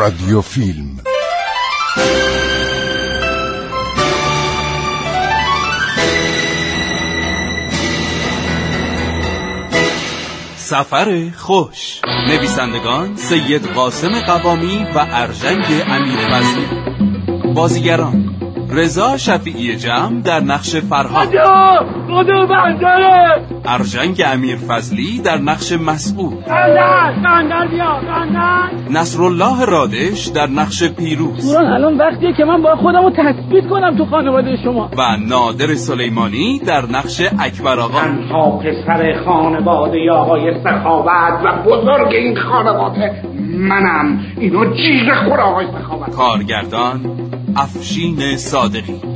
رادیو فیلم سفر خوش. نویسندگان سید قاسم قوامی و ارژنگ امیر فضلی. بازیگران رضا شفیعی جمع در نقش فرهاد. خدا بندره؟ ارژنگ امیر فضلی در نقش مسعود بندر بندر بیا بندر. نصرالله رادش در نقش پیروز. الان وقتیه که من با خودم رو تثبیت کنم تو خانواده شما. و نادر سلیمانی در نقش اکبر آقا. من تا پسر خانواده آقای سخاوت و بزرگ این خانواده منم. اینو جیغ خور آقای سخاوت. کارگردان افشین صادقی.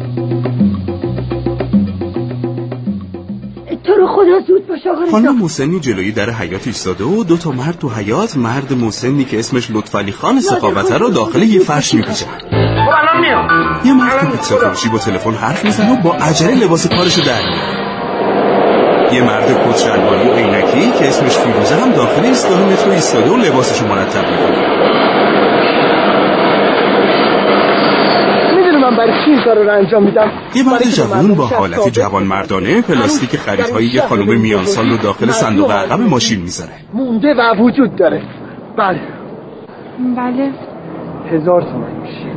خدا زود باش آقا خانم مسنی جلوی در حیات ایستاده و دو تا مرد تو حیات مرد مسنی که اسمش لطفعلی خان سخاوته رو داخل یه فرش خب میام. یه مرد تو پیتزا فروشی با تلفن حرف می‌زنه و با عجله لباس کارشو در میاره. یه مرد کت شلواری و عینکی که اسمش فیروزه هم داخل ایستگاه مترو ایستاده و لباسشو مرتب می‌کنه. من برای چی این کار رو انجام میدم. یه مرد جوان با حالت. جوان مردانه پلاستیک خریدهای یه خانم میانسال رو داخل صندوق عقب ماشین می‌ذاره؟ مونده و وجود داره. بله. بله. هزار تومن میشه.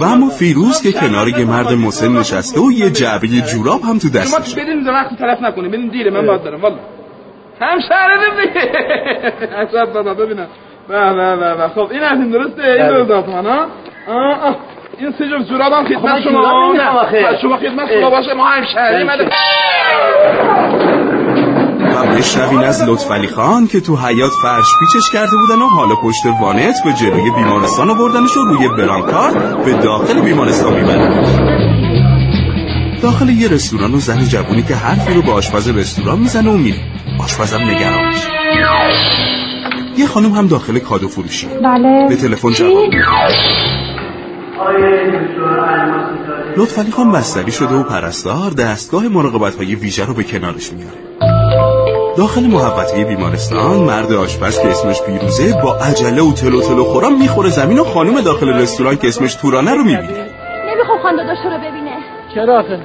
و اما فیروز که کنار یه مرد مسن نشسته و یه جعبه جوراب هم تو دستش. بدین وقت تلف نکنیم بدین دیره من باید برم. والا. هم شهره دیگه. عجب بابا ببینم. به به به به خب این از این درسته این درست داد من ها آه،. این سه جفت جورابم خدمت خب، شما. بله، شما خدمت شما باشه. ما هم شهری مده و بشنوین از لطفعلی خان که تو حیات فرش پیچش کرده بودن و حالا پشت وانت به جلوی بیمارستان آوردنش و روی برانکار به داخل بیمارستان می‌برن داخل یه رستوران و زن جوونی که حرفی رو به آشپز رستوران می‌زنه و میره. آشپزم نگران میشه. یه خانم هم داخل کادو فروشی. بله. به تلفن جواب میده. لطفعلی خان بستری شده و پرستار دستگاه مراقبت های ویژه رو به کنارش میاره. داخل محوطه بیمارستان مرد آشپز که اسمش پیروزه با عجله و تلو تلو خورم می‌خوره زمین و خانم داخل رستوران که اسمش تورانه رو می‌بینه. نمی‌خوام خانداداش رو ببینه. چرا آخه؟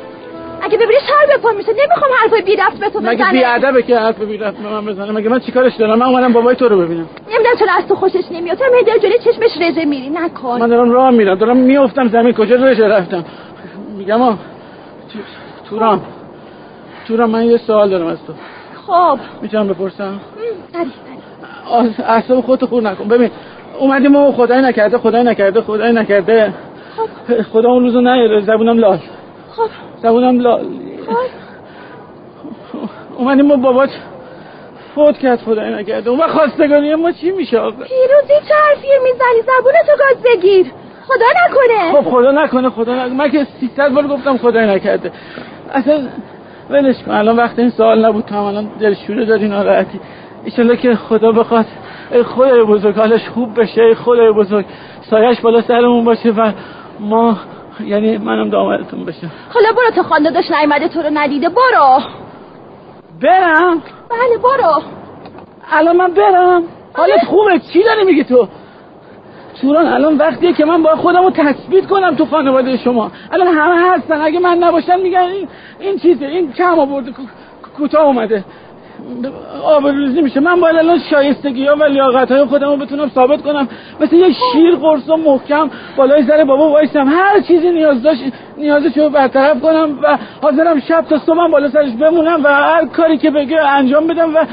اگه ببینه شر به پا میشه؟ نمی‌خوام حرفای بی رفت به تو مگه بزنه بی ادبه که حرف بی رفت به من بزنه؟ مگه من چیکارش دارم؟ من اومدم بابای تو رو ببینم. نمی‌دونم چرا از تو خوشش نمیاد. تو میدر جلوی چشمش رژه میری نکن من دارم راه میرم. دارم میافتم زمین. کجا رژه رفتم؟ میگم تو- توران توران من یه سوال دارم از تو. خب. می‌تونم بپرسم؟ اعصاب خودتو خور نکن. ببین اومدیم و خدای نکرده خدای نکرده خدای نکرده. خدا اون روزو نیاره. زبونم لال. خب. زبونم خب اومدیم و بابات فوت کرد خدای نکرده. اون وقت خواستگاری ما چی میشه آقا پیروزی چه حرفی می‌زنی؟ زبونتو گاز بگیر. خدا نکنه. خب خدا نکنه خدا نکنه. من که 300 بار گفتم خدای نکرده. اصلا ولش کن. الان وقت این سوال نبود. تو هم الان دلشوره داری ناراحتی. ایشالله که خدا بخواد ای خدای بزرگ حالش خوب بشه. ای خدای بزرگ. سایش بالا سرمون باشه و ما یعنی منم دامادتون بشم. حالا برو تا خانداداش نیومده تو رو ندیده برو. برم؟ بله برو. الان من برم. حالت خوبه چی داری میگی تو؟ توران الان وقتیه که من باید خودم رو تثبیت کنم تو خانواده شما. الان همه هستن اگه من نباشم میگن این این چیزه این کم آورده کو- کوتاه اومده. آبروریزی میشه. من باید الان شایستگی ها و لیاقت های خودم رو بتونم ثابت کنم. مثل یه شیر قرص و محکم بالای سر بابا وایسم. هر چیزی نیاز داشت نیازش رو برطرف کنم و حاضرم شب تا صبحم بالا سرش بمونم و هر کاری که بگه انجام بدم و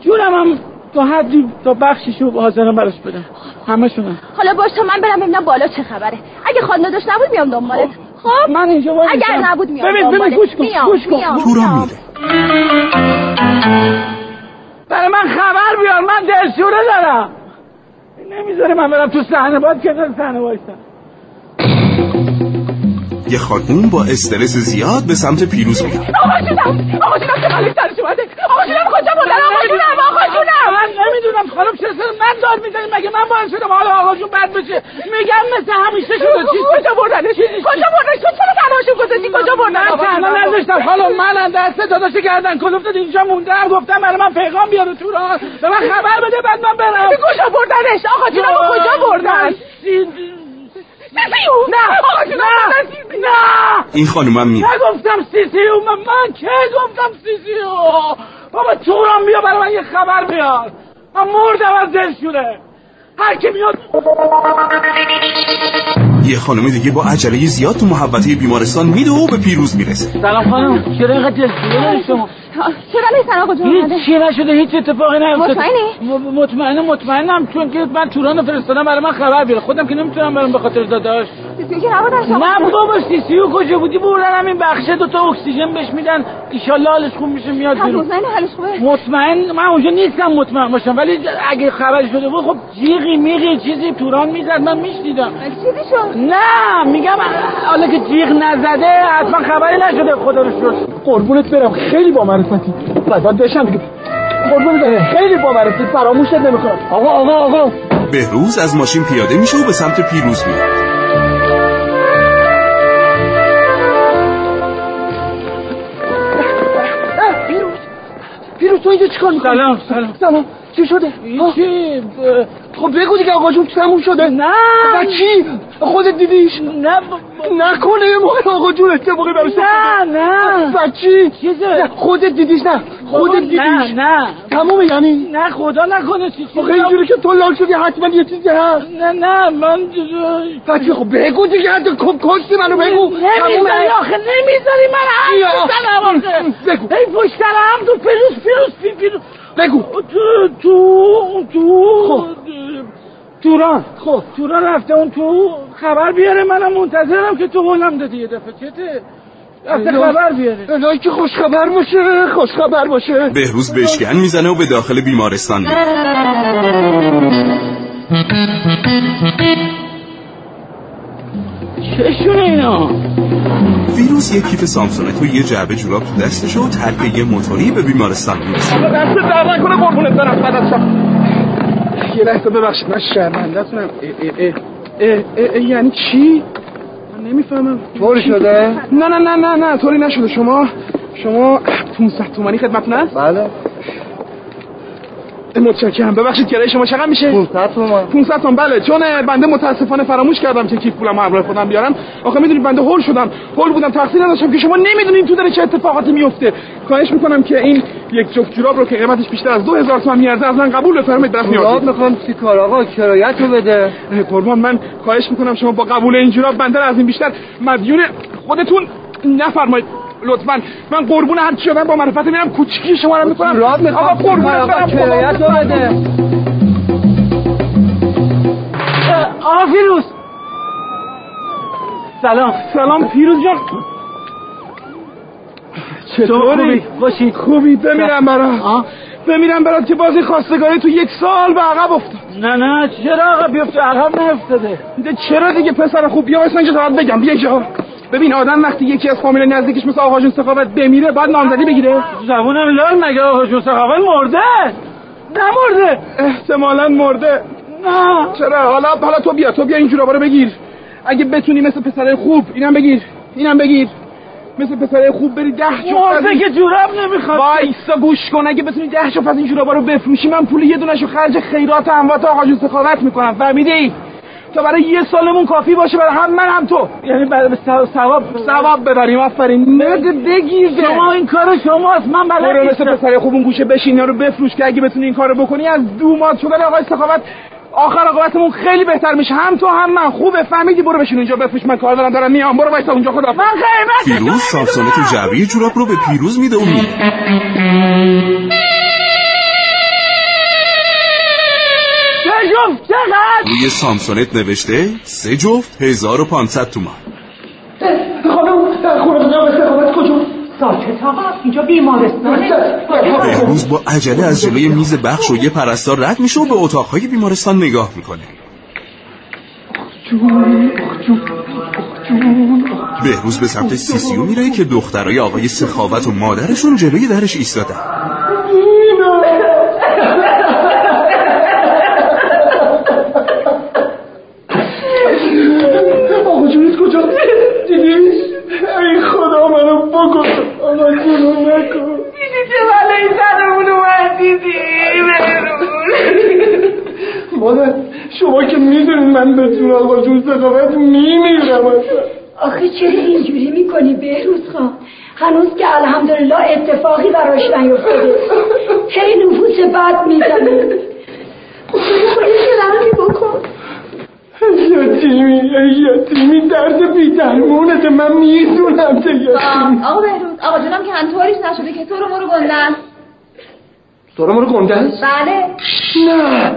جونم هم تا حدی تا بخشیشو حاضرم براش بدم. همشونم. حالا باش تا من برم ببینم بالا چه خبره. اگه خانداداش نبود میام دنبالت. خب من اینجا اگر. نبود میام ببین ببین. گوش کن گوش کن. توران میره برای من خبر بیار من دلشوره دارم نمی‌ذاره من برم تو صحنه باید کنار صحنه وایسم یه خانوم با استرس زیاد به سمت پیروز میاد. آقا جونم آقا جونم که خالی سرش اومده؟ آقا جونم کجا بردن آقا جونم آقا جونم. من نمی‌دونم خانم چرا من دار می‌زنی مگه من باعث شدم حالا آقا جون بد بشه؟ میگم مثل همیشه شده چی کجا بردنش کجا بردنش تو چرا تنهاشون گذاشتی؟ کجا بردن؟ من تنها نذاشتم. حالا من دست داداش گردن کلفت اینجا موندم گفتم برای من پیغام بیاره تو راه. به من خبر بده بعد من برم. کجا بردنش؟ آقا جونم کجا بردن؟ سیسیو نه سیسیو نه این خانومم می نگفتم CCU من, من که گفتم CCU بابا توران بیا برای من یه خبر بیار من مردم از دلشوره هر کی میاد یه خانم دیگه با عجله زیاد تو محوطه بیمارستان می‌دوه و به پیروز می‌رسه سلام خانم چرا اینقدر شما چرا نیستن آقا جون هیچ چی نشده هیچ اتفاقی نیفتاد مطمئنی؟ مطمئنم مطمئنم چون که من توران رو فرستادم برای من خبر بیاره. خودم که نمی‌تونم برم به خاطر داداش. نه بابا CCU کجا بودی؟ بردن همین بخشه دوتا اکسیژن بهش میدن. ایشالله حالش خوب میشه میاد هم بیرون. مطمئنی حالش خوبه؟ مطمئن من اونجا نیستم مطمئن باشم. ولی اگه خبر شده بود خب جیغی میغی چیزی توران می‌زد من میشنیدم. چیزی شد؟ نه میگم حالا که جیغ نزده حتما خبری نشده خدا رو شکر. قربونت برم خیلی با معرفتی بعد بشم دیگه. خیلی با معرفتی فراموشت نمی‌کنم. آقا آقا آقا. بهروز از ماشین پیاده میشه و به سمت پیروز میاد. پیروز تو اینجا چیکار می‌کنی؟ سلام سلام. سلام. چی شده؟ چی؟ خب بگو دیگه آقا جون تموم شده. نه. و چی؟ خودت دیدیش؟ نه. نکنه یه موقع آقا جون اتفاقی براش نه نه. و نه، خودت دیدیش نه. خودت نه دیدیش. نه. تمومه یعنی؟ نه خدا نکنه چی چی آخه اینجوری که تو لال شدی حتما یه چیزی هست. نه نه من بچه خب بگو دیگه حتی کشتی منو بگو. نمی‌ذاری آخه نمی‌ذاری من. حرف بزنم آخه. بگو. ای پشت هم تو پیروز پیروز پی- پیروز بگو. تو تو تو خب. توران. خب توران رفته اون تو خبر بیاره منم منتظرم که تو قولم دادی یه دفعه. چته رفته. خبر بیاره. الهی که خوش خبر باشه خوش خبر باشه. بهروز بشکن می‌زنه و به داخل بیمارستان میره. چشونه اینا فیروز یه کیف سامسونت و یه جعبه جوراب تو دستشه و ترک یه موتوری به بیمارستان می‌رسه. دست در نکنه قربونت برم. فدات یه لحظه ببخشید من اه یعنی چی؟ من نمی‌فهمم. طوری شده؟ نه نه نه نه نه طوری نشده. شما شما 500 تومانی خدمتتون هست؟ بله. متشکرم. ببخشید کرایه شما چقدر میشه؟ 500 تومن 500 تومن بله چون بنده متاسفانه فراموش کردم که کیف پولم همراه خودم بیارم. آخه می‌دونید بنده هول شدم. هول بودم تقصیر نداشتم که شما نمی‌دونید تو داره چه اتفاقاتی میفته خواهش می‌کنم که این یک جفت جوراب رو که قیمتش بیشتر از 2000 تومن میارزه از من قبول بفرمایید دست جوراب نیازید می‌خوام چی کار آقا؟ کرایت رو بده قربان من خواهش می‌کنم شما با قبول این جوراب بنده رو از این بیشتر مدیون خودتون نفرمایید. لطفا. من قربون هر چی شدم با معرفت میرم کوچیکی شما رو می‌کنم. جوراب می‌خوام. آقا قربون بده. آقا فیروز. سلام. سلام پیروز جان. خوبی؟ باشی خوبی. بمیرم برات. آه؟ بمیرم برات که بازی خواستگاری تو یک سال به عقب افتاد. نه نه. چرا آقا بیفته عقب نیفتاده. ده چرا دیگه پسر خوب؟ بیا واسه اینجا تا بگم. بیا اینجا ببین آدم وقتی یکی از فامیل نزدیکش مثل آقا جون سخاوت بمیره بعد نامزدی بگیره. زبونم لال مگه آقا جون سخاوت مرده. نمرده. احتمالا مرده. نه. چرا؟ حالا حالا تو بیا تو بیا این جورابا رو بگیر. اگه بتونی مثل پسرای خوب اینم بگیر اینم بگیر. مثل پسرای خوب بری ده جفت مرده که جوراب نمی‌خواد. وایسا گوش کن. اگه بتونی ده جفت از این جورابا رو بفروشی من پول یه دونشو خرج خیرات اموات آقا جون سخاوت می‌کنم. فهمیدی؟ تا برای یه سالمون کافی باشه برای هم من هم تو. یعنی برای ثواب ثواب ببریم آفرین. بده بگیر. شما این کار شماست من بلد برو مثل نیستم. پسر خوب اون گوشه بشین رو بفروش که اگه بتونی این کارو بکنی از دوماد شدن آقای سخاوت. آخر عاقبتمون خیلی بهتر میشه. هم تو هم من. خوبه فهمیدی؟ برو بشین اونجا بفروش. من کار دارم دارم میام. برو وایسا اونجا خدا. من فیروز سامسونت و جعبه جوراب رو به پیروز میده و میره چقدر روی سامسونت نوشته سه جفت 1500 تومان. خانم خانم به کجا؟ ساکت آقا اینجا بیمارستانه بهروز با عجله از جلوی میز بخش و یه پرستار رد میشه و به اتاقهای بیمارستان نگاه می‌کنه. بهروز به سمت سیسیو میره که دخترای آقای سخاوت و مادرشون جلوی درش ایستادن. جونت کجا؟ دیدیش؟ ای خدا آقا آقا جونو نکن. دیدی چه بلایی سرمون اومد؟ دیدی؟ مادر شما که می‌دونید من به جون آقا جون سخاوت میمیرم اصلا. آخه چرا اینجوری می‌کنی بهروز خان؟ هنوز که الحمدلله اتفاقی براش نیفتاده. هی نفوس بد می‌زنه بکن یتیمی یتیمی درد بی درمونت من می‌دونم که یتیمی. آقا بهروز آقا جونم که هنطوریش نشده که تو رو مرو گندن سارا رو گنده است؟ بله. نه.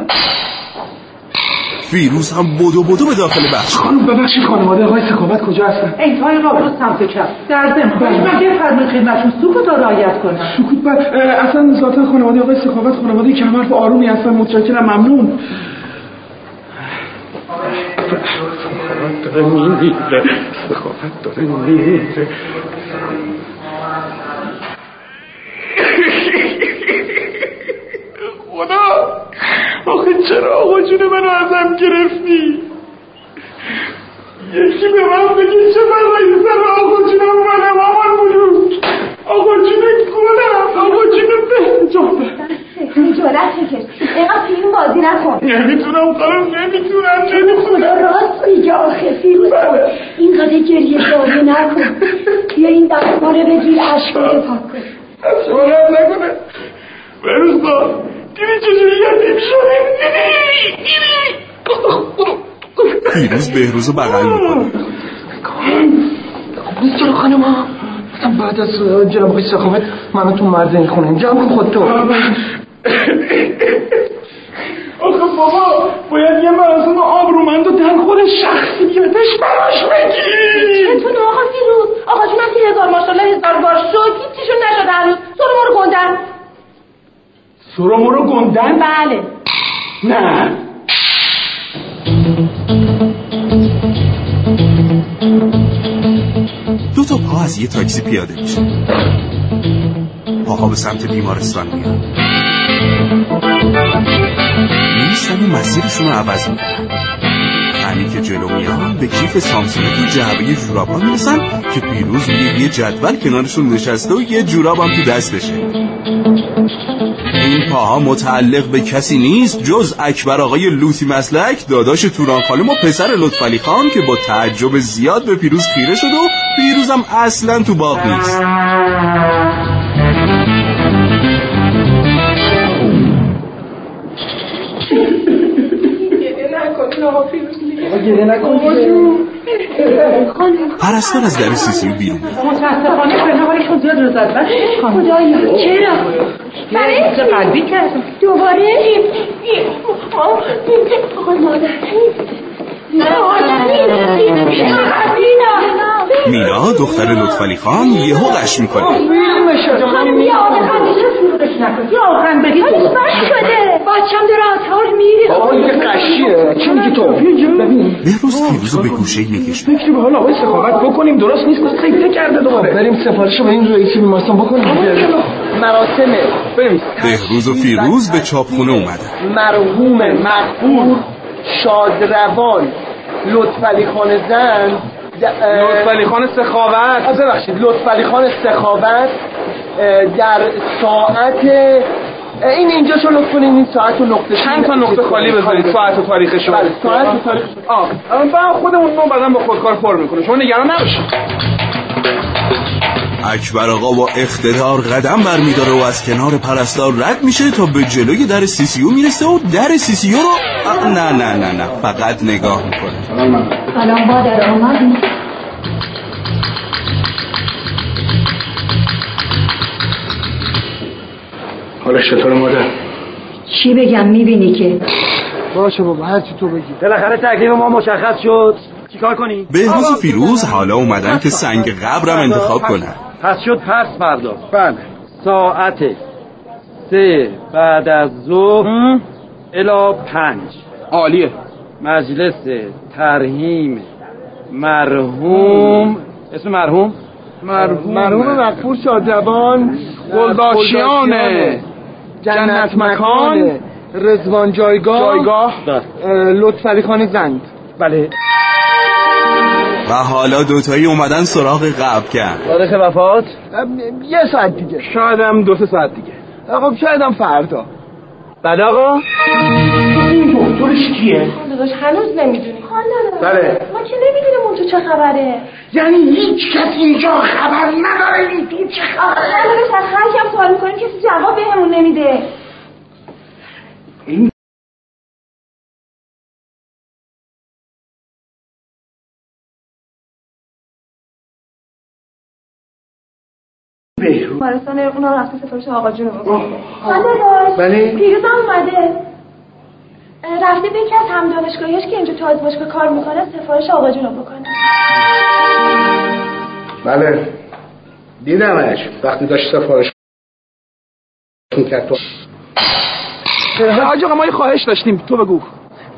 فیروز هم بدو بدو به داخل بخش. خانم ببخشید خانواده آقای سکاوت کجا هستن؟ انتهای راه سمت چپ. در ضمن. من بفرمایید خدمتشون سکوت را رعایت کنم. سکوت بر اصلا ذاتا خانواده آقای سکاوت خانواده کمرف آرومی هستن. متشکرم ممنون. سخاوت داره میمیره سخاوت داره میمیره خدا آخه چرا آقا جون منو ازم گرفتی؟ یکی به من بگه چه برای سر آقا جونم منم آمان بلوک آقا جون گلم آقا جون بهجابه خجالت بکش اینقدر فیلم بازی نکن. نمی‌تونم خانم نمی‌تونم نمی‌تونم خدا راست میگه آخه فیروز خان اینقدر گریه بازی نکن. بیا این دستماله بگیر اشکاتو پاک کن. شما نکنه. بروز با دیدی چجوری یتیم شدیم دیدی؟ دیدی؟ فیروز بهروز رو بغل می‌کنه. نیست چرا خانم ها. بعد از جناب آقای سخاوت منو تو مرد این خونه جمع کن خودتو آخه بابا باید یه مراسم آبرومند و در خود شخصیتش براش بگی. چطور آقا فیروز؟ آقا جونم که هزار ماشالله هزار بار شد هیچیشون نشده هنوز. تو رو مرو گندن سرو مرو گندن؟ بله. نه. دو تا پا از یه تاکسی پیاده میشه. پاها به سمت بیمارستان میان. میستن و مسیرشون رو عوض می‌کنن. همین که جلو میان به کیف سامسونگ تو جعبه جورابا می‌رسن که پیروز روی یه جدول کنارشون نشسته و یه جوراب هم تو دستشه. این پاها متعلق به کسی نیست جز اکبر آقای لوتی مسلک داداش توران خانم و پسر لطفعلی خان که با تعجب زیاد به پیروز خیره شد و پیروز هم اصلا تو باغ نیست. گریه نکن پرستار از در سیسیو بیرون. میاد متاسفانه به حالشون زیاد رو زد بس خدایا چرا؟ برای قلبی کردم. دوباره؟ آقای مادر. مینا دختر لطفعلی خان یهو قش می‌کنه. خانم بیا آب خندیده فرودش نکن یا آخرین بگی تو بس شده. بچم داره آتار میره. آقا یه قشیه؟ چی میگی تو؟ ببین بهروز فیروز رو به گوشه می‌کشه. فکری به حال آقای سخاوت بکنیم درست نیست مثل سکته کرده دوباره. بریم سفارش رو به این رئیسی بیمارستان بکنیم. مراسمه بریم. بهروز و فیروز به چاپخونه اومدن. مرحوم مقبول شادروان لطفعلی خان زن لطفعلی خان سخاوت. ببخشید لطفعلی خان سخاوت در ساعت این اینجا شو لطف کنین این ساعت و نقطه چند تا نقطه خالی بذارید؟ ساعت و تاریخشو بله ساعت و تاریخ. آه بعد خودمون نو بعدا با خودکار پر می‌کنه. شما نگران نباشید. اکبر آقا با اقتدار قدم برمیداره و از کنار پرستار رد میشه تا به جلوی در سیسیو می‌رسه و در سیسیو رو نه نه نه نه. فقط نگاه می‌کنه. الان مادر آمدی حالش چطور مادر. چی بگم می‌بینی که؟ باشه بابا هر چی تو بگی. بالاخره تکلیف ما مشخص شد. چیکار کنی؟ بهروز و فیروز حالا اومدن که سنگ قبرم انتخاب کنن. پس شد پس فردا. بله. ساعت سه بعد از ظهر الا پنج. عالیه. مجلس ترهیم مرحوم. اسم مرحوم؟ مرحوم. مرحوم مقبول شادروان گلداشیان جنت مکان رزوان جایگاه جایگاه. بله. اه، لطفعلی خان زند. بله. و حالا دوتایی اومدن سراغ قبل کرد تاریخ وفات؟ یه ساعت دیگه. شاید هم دو سه ساعت دیگه. خب شاید هم فردا. بعد آقا. این دکترش کیه؟ داداش هنوز نمی‌دونی. حالا بله. ما که نمی‌دونیم اون تو چه خبره. یعنی هیچ کس اینجا خبر نداره این تو چه خبره. داداش از هر کم سوال می‌کنیم کسی جواب بهمون نمیده. بیمارستان اونا رفته سفارش آقا جون. بله بله. پیروز هم اومده. رفته به یکی از هم دانشگاهیش که اینجا تو آزمایشگاه کار می‌کنه سفارش آقا جون رو بکنه. بله. دیدمش وقتی داشت سفارش می‌کرد. تو حاج آقا ما یه خواهش داشتیم. تو بگو.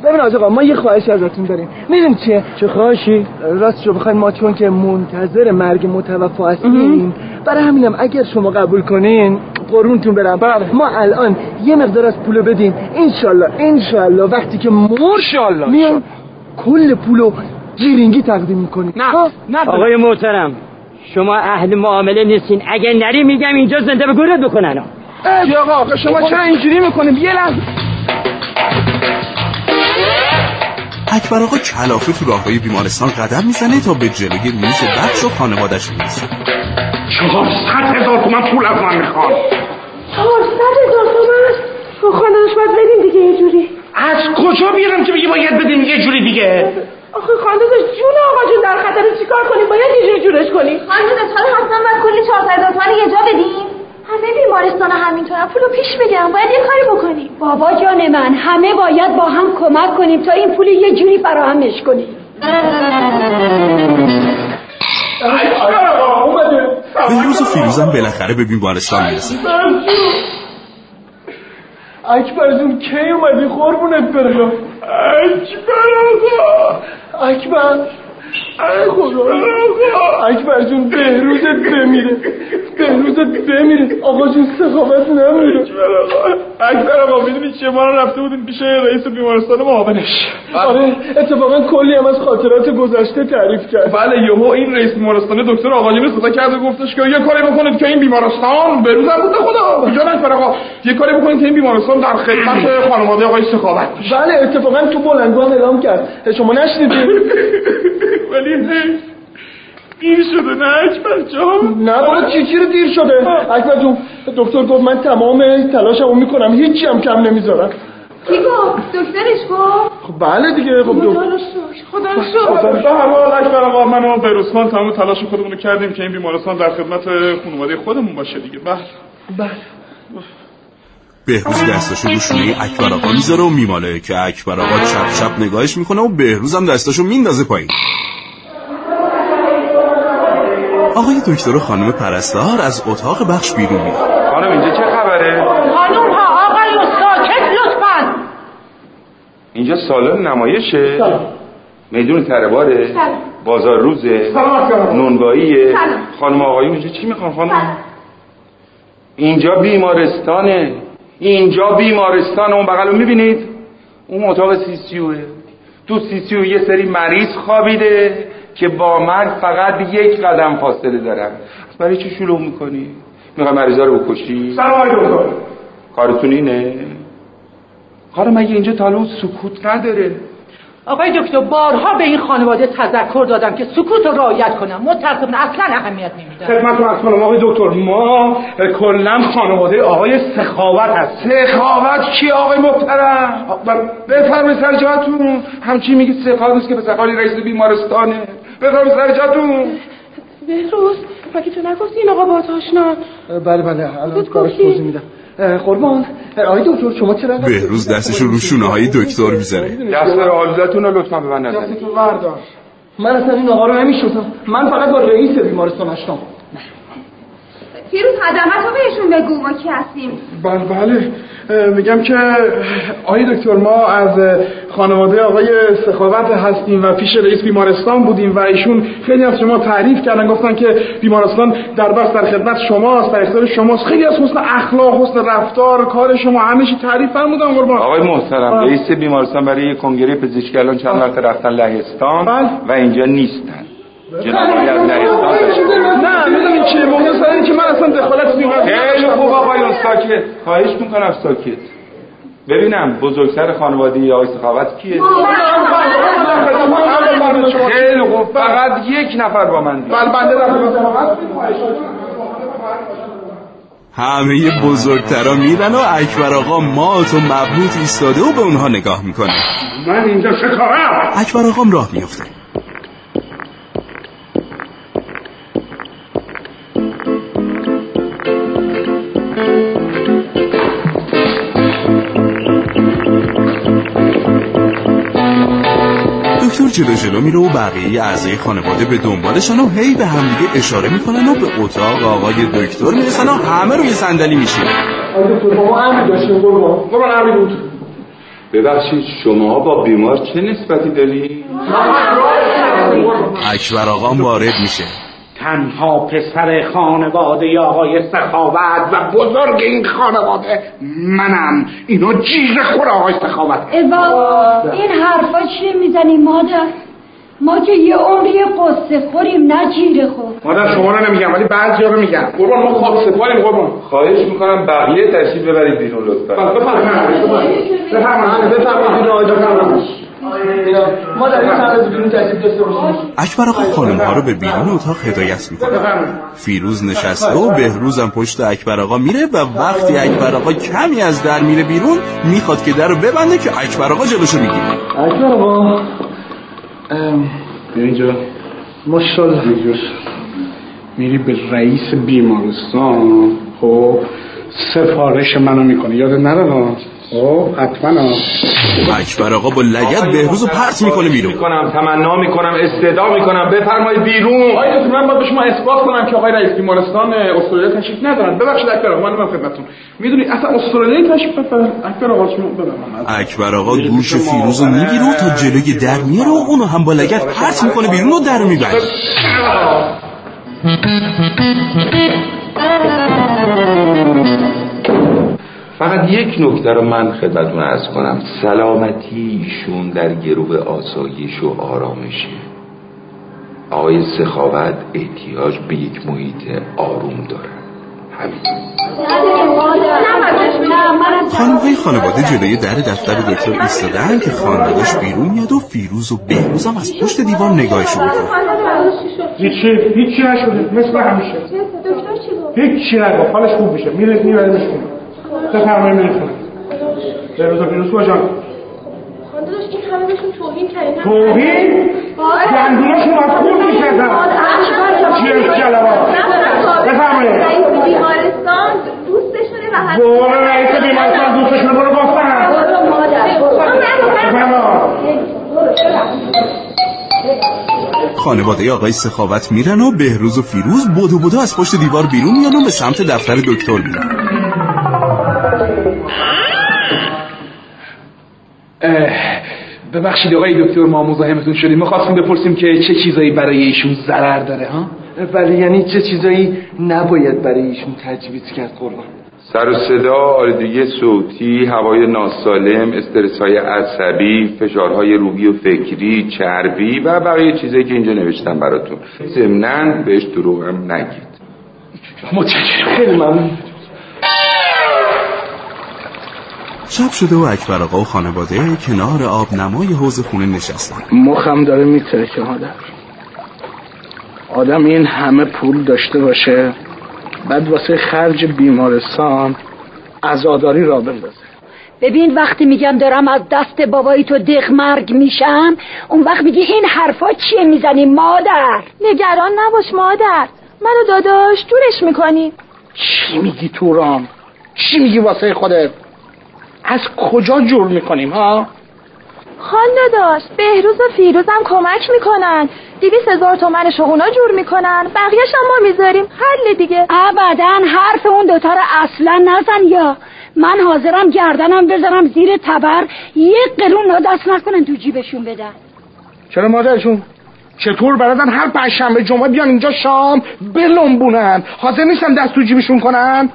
ببین حاج آقا ما یه خواهش ازتون داریم. می‌دونی چیه؟ چه خواهشی؟ راست رو بخواین ما چون که منتظر مرگ متوفا هستیم برای همینم اگر شما قبول کنین قرونتون برم. بله. ما الان یه مقدار از پولو بدیم انشالله انشالله. وقتی که مر انشالله، میان کل پولو گیرینگی تقدیم می‌کنیم. نه نه آقای محترم شما اهل معامله نیستین. اگه نری میگم اینجا زنده به گورت بکنن آقا آقا؟ شما چرا اینجوری می‌کنیم؟ یه لحظه. اکبر آقا کلافه تو راههای بیمارستان قدم می‌زنه تا به جلوی میز بخش و خانوادش می‌رسه. چهارصد هزار تومن پول از من می‌خوان. چهارصد هزار تومن؟ خب خاندانش باید بدین دیگه یه جوری. از کجا بیارم که بگی باید بدیم یه جوری دیگه؟ آخه خاندانش جون آقا جون در خطر چیکار کنیم؟ باید یه جوری جورش کنیم. خاندانش حالا حتما باید کلی چهارصد هزار تومن یه جا بدیم. همه بیمارستان همینطورن پولو پیش میگم باید یه کاری بکنیم. بابا جان من همه باید با هم کمک کنیم تا این پول یه جوری فراهمش کنیم. بهروز و فیروزم بالاخره به بیمارستان می‌رسه اکبر جون کی اومدی؟ قربونت برم. اکبر آقا. اکبر. اکبر جون بهروزت بمیره. بهروزت بمیره. آقا جون سخاوت نمیره اکبر آقا می‌دونی چه ما رفته بودیم پیش رئیس بیمارستان معاونش. آره اتفاقا کلی هم از خاطرات گذشته تعریف کرد. بله یهو این رئیس بیمارستان دکتر آقایی رو صدا کرد و گفتش که یه کاری بکنید که این بیمارستان به روز بود خدا. جان اکبر آقا؟ یه کاری بکنید که این بیمارستان در خدمت خانواده آقای سخاوت بله اتفاقا تو بلندگاه اعلام کرد. شما نشنیدید ولی این شده نه اکبر جان. نه بابا چی چی رو دیر شده؟ اکبر جون دکتر گفت من تمام تلاشمو می‌کنم هیچی هم کم نمی‌ذارم. کی گفت؟ دکترش گفت؟ خب بله دیگه خب خدا دکتر. رو شکر. خدا رو شکر. به هر حال اکبر آقا من و بیروسمان تمام تلاش خودمون رو کردیم که این بیمارستان در خدمت خانواده خودمون باشه دیگه. بله. بله. بهروز دستاشو رو شونه اکبر آقا می‌ذاره و میماله که اکبر آقا چپ چپ نگاهش می‌کنه و بهروز هم دستاشو میندازه پایین. آقای دکتر و خانم پرستار از اتاق بخش بیرون میاد خانم اینجا چه خبره؟ خانوم ها آقایون ساکت لطفا؟ اینجا سالن نمایشه. میدون ترباره. بازار روزه. نونواییه. سلام. خانم آقایون اینجا چی می‌خوان خانم؟ اینجا بیمارستانه. اینجا بیمارستان اون بغل رو می‌بینید؟ اون اتاق سی سیوه تو سی سیو یه سری مریض خوابیده. که با مرگ فقط یک قدم فاصله دارن برای چی شلوغ می‌کنی؟ می‌خوای مریضا رو بکشی؟ سلام دکتر کارتون اینه؟ کار مگه اینجا تابلو سکوت نداره؟ آقای دکتر بارها به این خانواده تذکر دادم که سکوت رو رعایت کنم. متاسفانه اصلا اهمیت نمیدم. خدمتتون از کنم آقای دکتر ما کلا خانواده آقای سخاوت هست سخاوت کی آقای محترم؟ بفرمایید سر جاتون. همچی میگی سخاوت نیست که به سخالی رئیس بیمارستانه. بفرمایید سر جاتون. بهروز مگه تو نگفتی این آقا با آشنا بله بله الان کارش. توضیح میدم. قربان. آقای دکتر شما چرا بهروز دستشو رو شونه های دکتر می‌ذاره. دست آلوزتون رو لطفا به من نزنید. دستتو بردار. من اصلا این آقا رو نمی‌شناسم. من فقط با رئیس بیمارستان آشنام فیروز خدمت رو بهشون بگو ما کی هستیم. بله بله. میگم که آقای دکتر ما از خانواده آقای سخاوت هستیم و پیش رئیس بیمارستان بودیم و ایشون خیلی از شما تعریف کردن گفتن که بیمارستان در بس در خدمت شماست در اختیار شماست. خیلی از حسن اخلاق حسن رفتار کار شما همه چی تعریف فرمودن قربان. آقای محترم رئیس بیمارستان برای کنگره پزشکی الان چند وقت رفتن لهستان بله. و اینجا نیستن. جناب آقای از لهستان نه می‌دونی چیه موضوع سر که من اصلا دخالت می‌کنم خیلی خوب آقایون ساکت خواهش می‌کنم ساکت ببینم بزرگتر خانواده آقای سخاوت کیه؟ خیلی خوب. فقط یک نفر با من بله بنده رفت. همه بزرگترا میرن و اکبر آقا مات و مبهوت ایستاده و به اونها نگاه می‌کنه. من اینجا شکارم اکبر آقام راه میفته جلو جلو میره و بقیه اعضای خانواده به دنبالشن و هی به همدیگه اشاره می‌کنن و به اتاق آقای دکتر می‌رسن و همه روی صندلی میشینن. ببخشید شما با بیمار چه نسبتی داری؟ اکبر آقام وارد میشه. تنها پسر خانواده آقای سخاوت و بزرگ این خانواده منم. اینو جیغ خور آقای سخاوت. اوا این حرفا چیه می‌زنی مادر؟ ما که یه عمری قصه خوریم نه جیره خور. مادر شما رو نمیگم ولی بعضی رو میگم. قربان ما خاک سپاریم قربان. خواهش می‌کنم بقیه تشریف ببرید بیرون لطفا. بفرمایید بفرمایید. بفرمایید. آقای دکتر ما در این فرض بیرون تشریف داشته باشیم. اکبر آقا خانم ها رو به بیرون اتاق هدایت می‌کنه. فیروز نشسته و بهروزم پشت اکبر آقا میره و وقتی اکبر آقا کمی از در میره بیرون می‌خواد که در رو ببنده که اکبر آقا جلوشو می‌گیره اکبر آقا. اینجا. ماشاءالله. میری به رئیس بیمارستان. خب سفارش منو می‌کنه. یاد نره؟ خب حتما. اکبر آقا با لگت بهروز رو پرت می‌کنه بیرون. می‌کنم تمنا می‌کنم استدا می‌کنم. بفرمایید بیرون. آقای دکتر من باید به شما اثبات کنم که آقای رئیس بیمارستان استرالیا تشریف ندارن. ببخشید اکبر آقا من خدمتتون. می‌دونی اصلا استرالیا تشریف ندارن. اکبر آقا شما اکبر آقا گوش فیروز رو می‌گیره و تا جلوی در میاره و اونو هم با لگت پرت می‌کنه بیرون و در میبنده فقط یک نکته رو من خدمتتون ارز کنم. سلامتیشون در گروه آسایش و آرامشه. آقای سخاوت احتیاج به یک محیط آروم داره همین. خانم های خانواده جلوی در دفتر دکتر ایستادن که خانوادش بیرون میاد و فیروز و بهروز هم از پشت دیوار نگاهشو می‌کنه. هیچی هیچی نشده. مثل همیشه. دکتر چی بود؟ هیچی نگفت. حالش خوب میشه. میره میبریمش خونه. بفرمایید میره خونه بهروز و فیروز کجا خانده داشت این همه بهشون توهین کردیم توهین گندوناشون از خون می‌کردن چیه جلبا بفرمایید رئیس بیمارستان دوستشونه و حتی برو رئیس بیمارستان دوستشون برو گفتم برو مادر بفرمایید خانواده آقای سخاوت میرن و بهروز و فیروز بدو بدو از پشت دیوار بیرون میان و به سمت دفتر دکتر میرن ببخشید آقای دکتر ما مزاحمتون شدیم. می‌خواستیم بپرسیم که چه چیزایی برای ایشون ضرر داره ها؟ ولی یعنی چه چیزایی نباید برای ایشون تجویز کرد قربان سر و صدا، آلودگی صوتی، هوای ناسالم، استرس های عصبی، فشارهای روحی و فکری، چربی و بقیه چیزایی که اینجا نوشتم براتون. ضمناً بهش دروغ هم نگید. متشکرم. خیلی ممنون. شب شده و اکبر آقا و خانواده کنار آب نمای حوز خونه نشستن. مخم داره میترکه مادر آدم این همه پول داشته باشه بعد واسه خرج بیمارستان عزاداری را بندازه. ببین وقتی میگم دارم از دست بابایی تو دق مرگ میشم اون وقت میگی این حرفا چیه می‌زنی مادر؟ نگران نباش مادر. منو داداش دورش می‌کنی. چی میگی تو رام؟ چی میگی واسه خودت؟ از کجا جور می‌کنیم ها؟ خان داداش بهروز و فیروز هم کمک می‌کنن. دیویس هزار تومنشو اونا جور می‌کنن. بقیهش هم ما می‌ذاریم. حل دیگه. ابدا حرف اون دوتا رو اصلا نزن یا. من حاضرم گردنم بذارم زیر تبر. یک قرون نا دست نکنن تو جیبشون بدن. چرا مادرشون؟ چطور بلدن هر پنجشنبه جمعه بیان اینجا شام بلنبونن؟ حاضر نیستن دست تو جیبشون کنن؟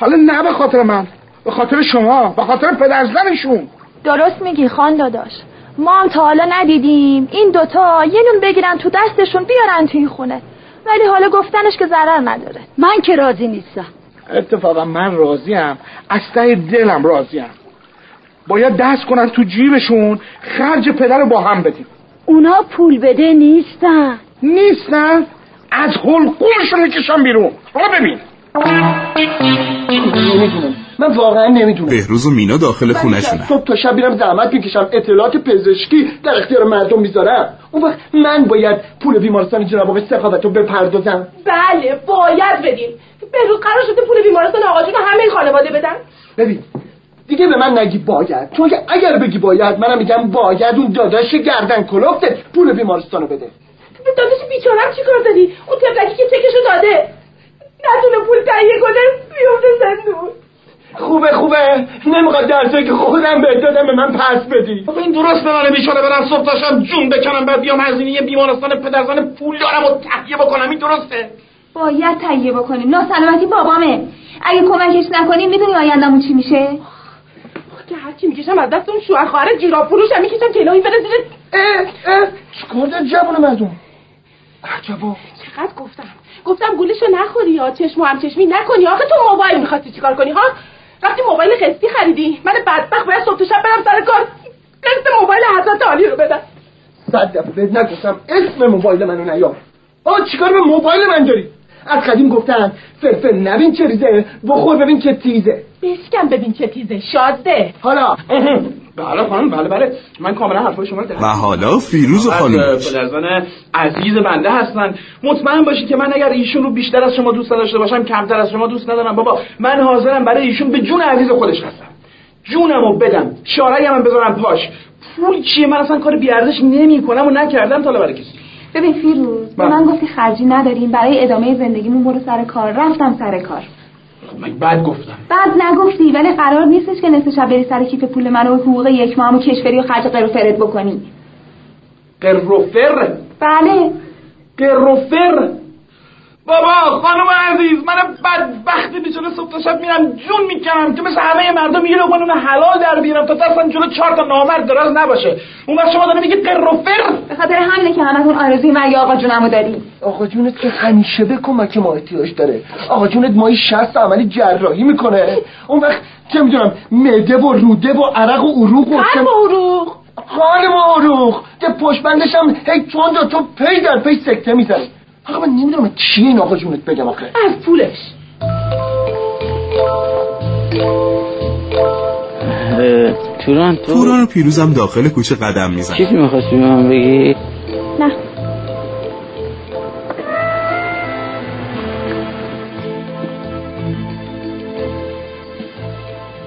حالا نه به خاطر من. به خاطر شما به خاطر پدرزنشون درست میگی خان داداش. ما هم تا حالا ندیدیم. این دوتا یه نون بگیرن تو دستشون بیارن تو این خونه. ولی حالا گفتنش که ضرر نداره. من که راضی نیستم. اتفاقا من راضیم. از ته دلم راضیم. باید دست کنن تو جیبشون خرج پدر رو با هم بدیم. اونا پول بده نیستن. نیستن؟ از حلقومشون کشم بیرون. حالا ببین. من واقعا نمی‌دونم. بهروز و مینا داخل خونشونن صبح تا شب میرم زحمت می‌کشم. اطلاعات پزشکی در اختیار مردم می‌ذارم. اون وقت من باید پول بیمارستان جناب آقای سخاوت رو بپردازم. بله باید بدین. بهروز قرار شده پول بیمارستان آقا جون همه خانواده بدن. ببین دیگه به من نگی باید. چون که اگر بگی باید منم میگم باید. اون داداش گردن کلفته. پول بیمارستانو بده. به داداش بیچارم چی کار دادی؟ اون تبلکی که چکشو داده. نتونه پول تهیه کنه بیفته زندون. خوبه خوبه. نمی‌خواد درسایی که خودم به دادم به من پس بدی. خب این درست به من بیچاره برم صبح تا شب جون بکنم بعد بیام هزینه یه بیمارستان پدرزن پول دارم و تهیه بکنم. این درسته؟ باید تهیه بکنیم ناسلامتی بابامه. اگه کمکش نکنیم می‌دونی آیندهمون چی میشه؟ که هرچی می‌کشم از دست اون شوهر خواهر جیرا فروش هم می‌کشم جلوی بره زیر چیکار داری جوان مردم؟ عجبا چقدر گفتم؟ گفتم گولشو نخوری یا چشم و همچشمی نکنی. آخه تو موبایل می‌خواستی چیکار کنی ها؟ وقتی موبایل قسطی خریدی من بدبخت باید صبح شب برم سر کار. قسط موبایل حضرت عالی رو بدم. صد دفعه بهت نگفتم اسم موبایل منو نیار. آه چیکار به موبایل من داری؟ از قدیم گفتن فلفل نبین چه ریزه بخور ببین چه تیزه. بشکم ببین چه تیزه شازده. حالا بله خانم بله بله. من کاملا حرفای شما رو و حالا فیروز و خانومش پدرزن عزیز بنده هستن. مطمئن باشید که من اگر ایشون رو بیشتر از شما دوست نداشته باشم کمتر از شما دوست ندارم. بابا من حاضرم برای ایشون به جون عزیز خودش هستم جونمو بدم چاره هم بذارم پاش. پول چیه؟ من اصلا کار بیارزش نمی کنم و نکردم تا برای کسی. ببین فیروز به بله. من گفتی خرجی نداریم. برای ادامه زندگیمون برو سر کار. رفتم سر کار. من بعد گفتم. بعد نگفتی ولی قرار نیستش که نصف شب بری سر کیف پول من و حقوق یک ماه و کشوری و خرج قر و فرد بکنی. قروفر بله. قروفر بابا خانم عزیز من بدبختی بیچاره صبح تا شب میرم جون می‌کنم که مثل همه مردم یه لقمه نون حلال در بیارم تا دستم جلو چهار تا نامرد دراز نباشه. اون وقت شما داره میگه قروفر به خاطر همینه که همتون آرزوی مرگ آقا جونمو داری آقا جونت که همیشه به کمک ما احتیاج داره. آقا جونت مایی شست عملی جراحی می‌کنه. اون وقت چه می‌دونم معده و روده و عرق و عروق و قلب و عروق. قلب و عروق. که پشت هم هی چون تو پی در پی سکته می‌زنه. آقا من نمی‌دونم چیه این آقا جونت بگم آخه. از پولش. توران تو توران و پیروزم داخل کوچه قدم میزن چیزی می‌خواستی به من بگی؟ نه.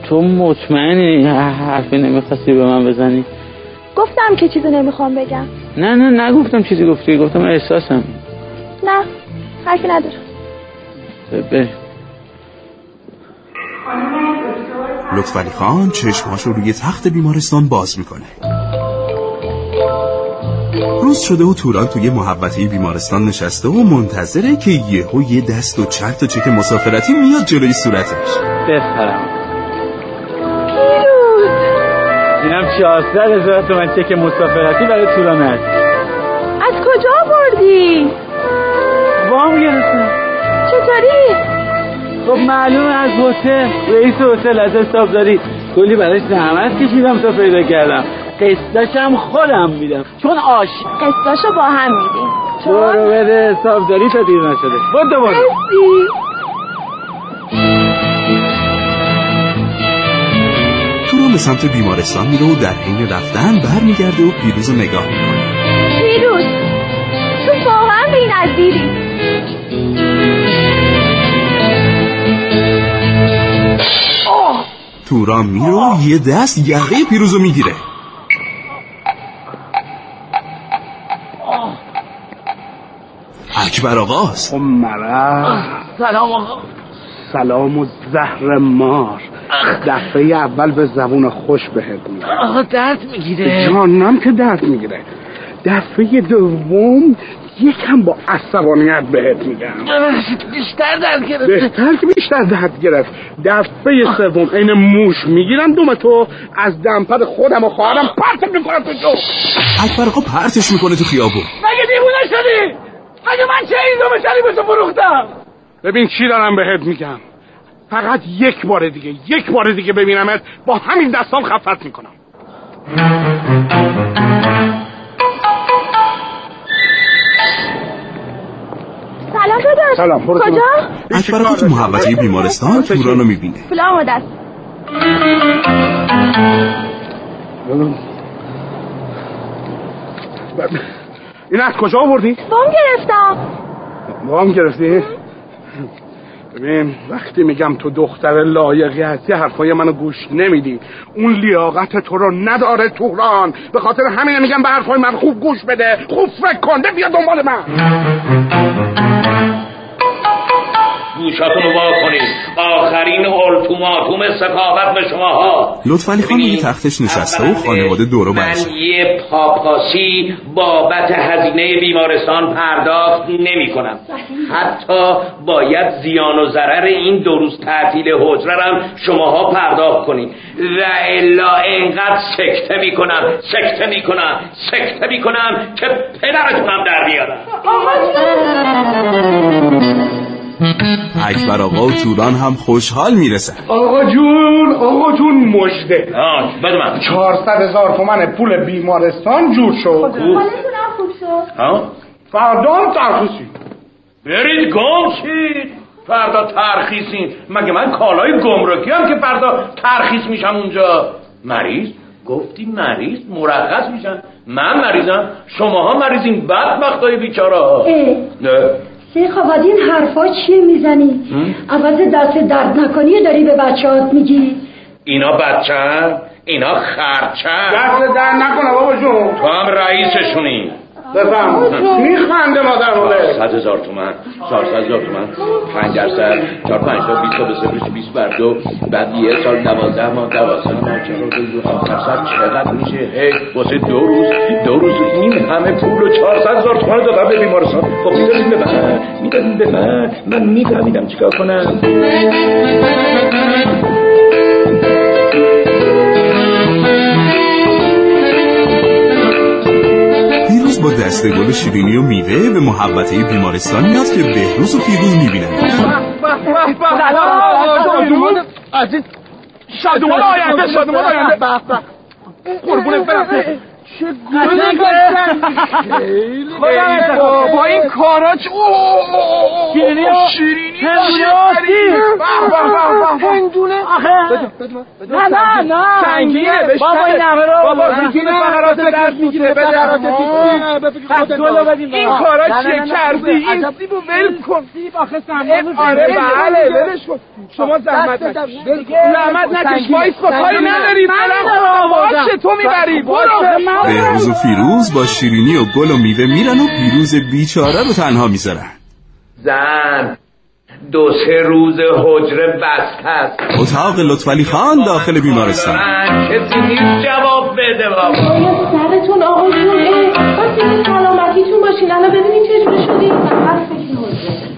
تو مطمئنی؟ حرفی نمی‌خواستی به من بزنی؟ گفتم که چیزی نمی‌خوام بگم. نه نه نگفتم چیزی گفتی گفتم احساسم. نه حرفی نداره. ب- ب- لطفعلی خان چشماش رو روی تخت بیمارستان باز می‌کنه. روز شده و توران توی محوطه بیمارستان نشسته و منتظره که یهو یه دست و چند تا چک مسافرتی میاد جلوی صورتش. بفرم. اینم 400 هزار تومن چک مسافرتی برای توران هست. از کجا بردی؟ وام گرفتم. چطوری؟ خب معلومه از هتل رئیس هتل از حسابداری کلی براش زحمت کشیدم تا پیدا کردم. قسطشم خودم میدم. چون آش قسطاشو با هم میدیم. برو بده حسابداری تا دیر نشده. بود دوباره. توران به سمت بیمارستان میره و در حین رفتن برمیگرده و پیروز رو نگاه می‌کنه. پیروز تو واقعا به این توران میره و یه دست یقه پیروز رو می‌گیره. اکبر آقاست خب سلام آقا. سلام و زهر مار. دفعه اول به زبون خوش بهت میاد آقا درد می‌گیره. جانم که درد می‌گیره. دفعه دوم یکم با عصبانیت بهت میگم. بیشتر درد گرفته بهتر که بیشتر درد گرفت. دفعه سوم عین موش می‌گیرم دوم تو از دمپر خودم و خواهرم پرتم می‌کنم تو جو اکبر آقا پرتش می‌کنه تو خیابون. مگه دیوونه شدی؟ مگه من چه این دوم شدی به تو فروختم؟ ببین چی دارم بهت میگم. فقط یک بار دیگه یک بار دیگه ببینمت با همین دستام خفت می‌کنم. سلام داداش سلام. کجا؟ اکبر آقا تو محوطه بیمارستان توران رو می‌بینه پول آماده است این از کجا آوردی؟ وام گرفتم وام گرفتی؟ ببین وقتی میگم تو دختر لایقی هستی حرفای منو گوش نمیدی اون لیاقت تو رو نداره توران به خاطر همینه میگم به حرفای من خوب گوش بده خوب فکر کن بیا دنبال من گوشاتون رو وا کنید. آخرین التوماتوم سخاوت به شما ها لطفعلی خان روی تختش نشسته و خانواده دورو برشن من یه پاپاسی بابت هزینه بیمارستان پرداخت نمی کنم حتی باید زیان و ضرر این دو روز تعطیل حجره هم شماها پرداخت کنید. و الا انقدر سکته می کنم سکته می کنم سکته می کنم که پدرتونم در بیارم. اکبر آقا و توران هم خوشحال می‌رسن. آقا جون آقا جون مجده بده من. 400 هزار تومن پول بیمارستان جور شد. خوب. شد. ها؟ فردا هم ترخیصی. برید گم شید. فردا ترخیصین مگه من کالای گمرکی هم که فردا ترخیص میشم اونجا؟ مریض؟ گفتی مریض؟ مرخص میشن. من مریضم. شماها مریضین بدبختای بیچاره نه. شیخ آباد این حرفا چیه می‌زنی؟ عوض دست درد نکنی داری به بچهات میگی. اینا بچه اینا خرچه دست در نکنه بابا جون. تو هم رئیسشونی. بفهم میخنده مادر ماله صد هزار تومن. چهارصد هزار تومن. پنج درصد. چهار پنج تا بیست تا به صفرش بیست بر دو. بعد یه سال دوازده ماه دوازده ماه. چرا دو آخر سر چقدر میشه؟ هی واسه دو روز. دو روز این همه پول و چهارصد هزار تومن دادم به بیمارستان. خب می‌دادیم به من. می‌دادیم به من. من میفهمیدم چیکار کنم. با دسته گل شیرینی و میوه به محوطه بیمارستان میاد که بهروز و فیروز می‌بینن عزیز شادومان آینده شادومان آینده قربونت برم چه گله خیلی با این کارا چه شیرینی شیرینی هندونه آخه نه نه نه سنگینه بهش بابا این همه رو بابا سنگینه فقرات درد می‌گیره به این کارا چیه؟ کردی این سیبو ول کن. سیب آخه سنبال آره بله ولش کن. شما زحمت نکش زحمت نکش وایس با کاری نداری باشه تو می‌بری. برو. بهروز و فیروز با شیرینی و گل و میوه میرن و پیروز بیچاره رو تنها می‌ذارن. زن دو سه روز حجره بسته است اتاق لطفعلی خان داخل بیمارستان. کسی نیست جواب بده بابا. سرتون آقا جون وقتی که سلامتیتون باشین الان ببینین چجوری شدین فقط فکر حجره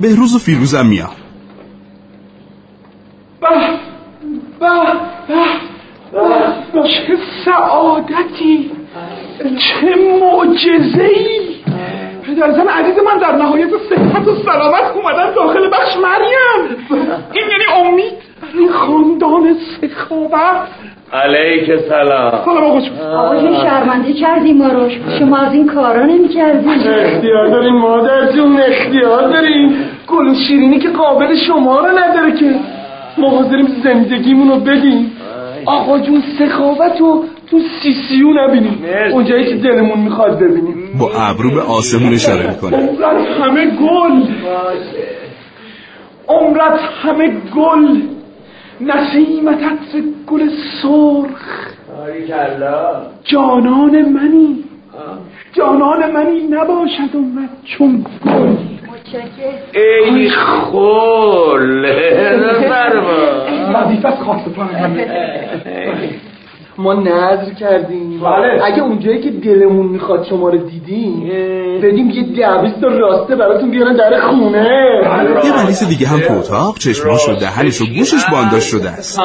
بهروز و فیروزم میان به به به. چه سعادتی چه معجزه‌ای. پدرزن عزیز من در نهایت صحت و سلامت اومدن داخل بخش مریم. این یعنی امید؟ برای خاندان سخاوت. علیک سلام سلام آقا جون. آقا جون شرمنده کردی ما رو شما از این کارا نمی کردی اختیار دارین مادر جون اختیار دارین گل شیرینی که قابل شما رو نداره که. ما حاضریم زندگیمون رو بدیم. آقا جون سخاوت رو تو CCU نبینیم. اونجایی که دلمون می‌خواد ببینیم. با ابرو به آسمون اشاره می‌کنه. عمرت همه گل. عمرت همه گل. نسیمت عطر گل سرخ. جانان منی. جانان منی نباشد اومد چون گل ای خل تو همه. ما نظر کردیم. بله. اگه اونجایی که دلمون می‌خواد شما رو دیدیم بدیم یه دویست راسته براتون بیارن در خونه. یه مریض دیگه هم تو اتاق چشماش و دهنش و گوشش بانداش شده است.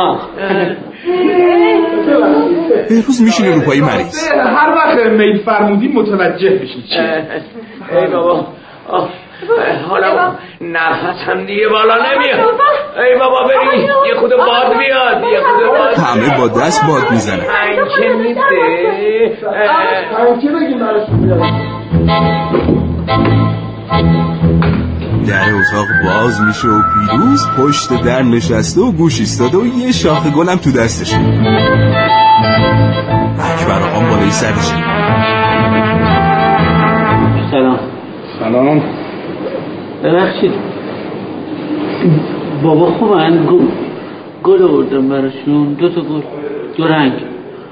بهروز میشینه رو پای مریض هر وقت میل فرمودی متوجه بشید ای بابا. حالا نفسم دیگه بالا نمیاد ای بابا بریم یه خود باد بیاد یه خود باد همه با دست باد می‌زنن پنکه نیسته پنکه بگیم براشون بیارن در اتاق باز میشه و پیروز پشت در نشسته و گوش ایستاده و یه شاخه گلم تو دستشه اکبر آقام بالای سرشه سلام. سلام. ببخشید. بابا خوبن؟ گل گل آوردم براشون. دو تا گل. دو رنگ.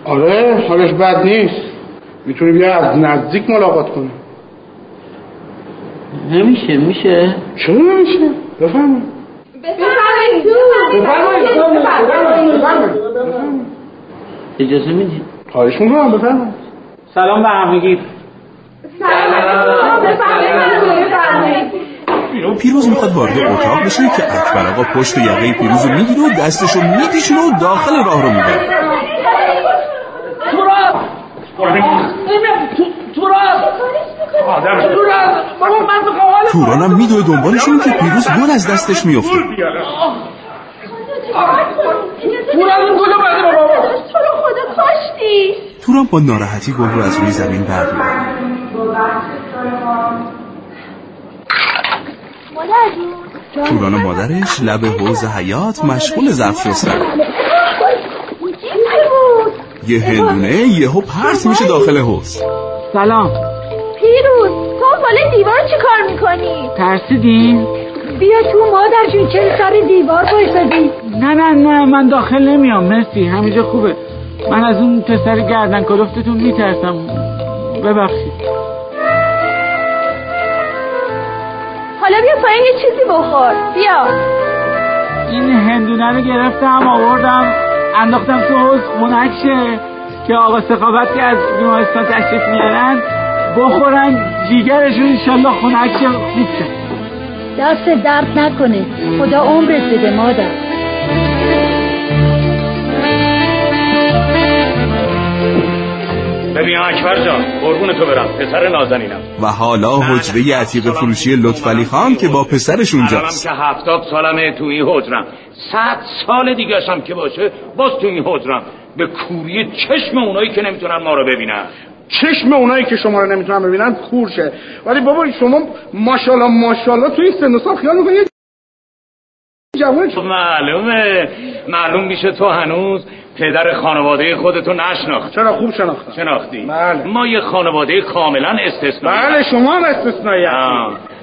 آره حالش بد نیست. می‌تونی بیا از نزدیک ملاقات کنی نمیشه میشه. چرا نمیشه؟ بفهمم بفرمایید. بفرمایید. بفرمایید. اجازه می‌دید خواهش می‌کنم بفرمایید. سلام به همگی. پیروز می‌خواد وارد اتاق بشه که اکبر آقا پشت یقه پیروز رو می‌گیره و دستشو میپیچونه و داخل راه رو می‌بره. تورانم میدوه دنبالشون که پیروز گل از دستش میفته توران با ناراحتی گل رو از روی زمین برمیداره مادر جون. توران و مادرش لب حوز حیات مشغول ظرف شستن بود؟ یه هندونه یهو پرت میشه داخل حوز سلام. پیروز تو بالای دیوار چی کار می‌کنی؟ ترسیدین؟ بیا تو مادر جون چه سر دیوار بایستدی نه نه نه من داخل نمیام مرسی همینجا خوبه. من از اون پسر گردن کلفتتون میترسم. ببخشید. حالا بیا پایین یه چیزی بخور. بیا. این هندونه رو گرفتم آوردم. انداختم تو حوز خنک شه که آقا سخاوت که از بیمارستان تشریف میارن بخورن جیگرشون انشالله خنک شه خوب شه. دست درد نکنه. خدا عمرت بده مادر. ببین اکبر جان قربون تو برم. پسر نازنینم. و حالا حجره عتیق فروشی لطفعلی خان که با پسرش اونجاست که هفتاد سالمه تو این حجرم. صد سال دیگه هم که باشه باز تو این حجرم به کوری چشم اونایی که نمی‌تونن ما رو ببینن. چشم اونایی که شما رو نمی‌تونن ببینن کورشه ولی بابا شما ماشاءالله ماشاءالله تو این سن و سال خیال می‌کنید جوان خب معلومه. معلوم میشه تو هنوز پدر خانواده خودتو نشناخت چرا خوب شناختم شناختی. بله. ما یه خانواده کاملا استثنایی بله شما هم استثنایی.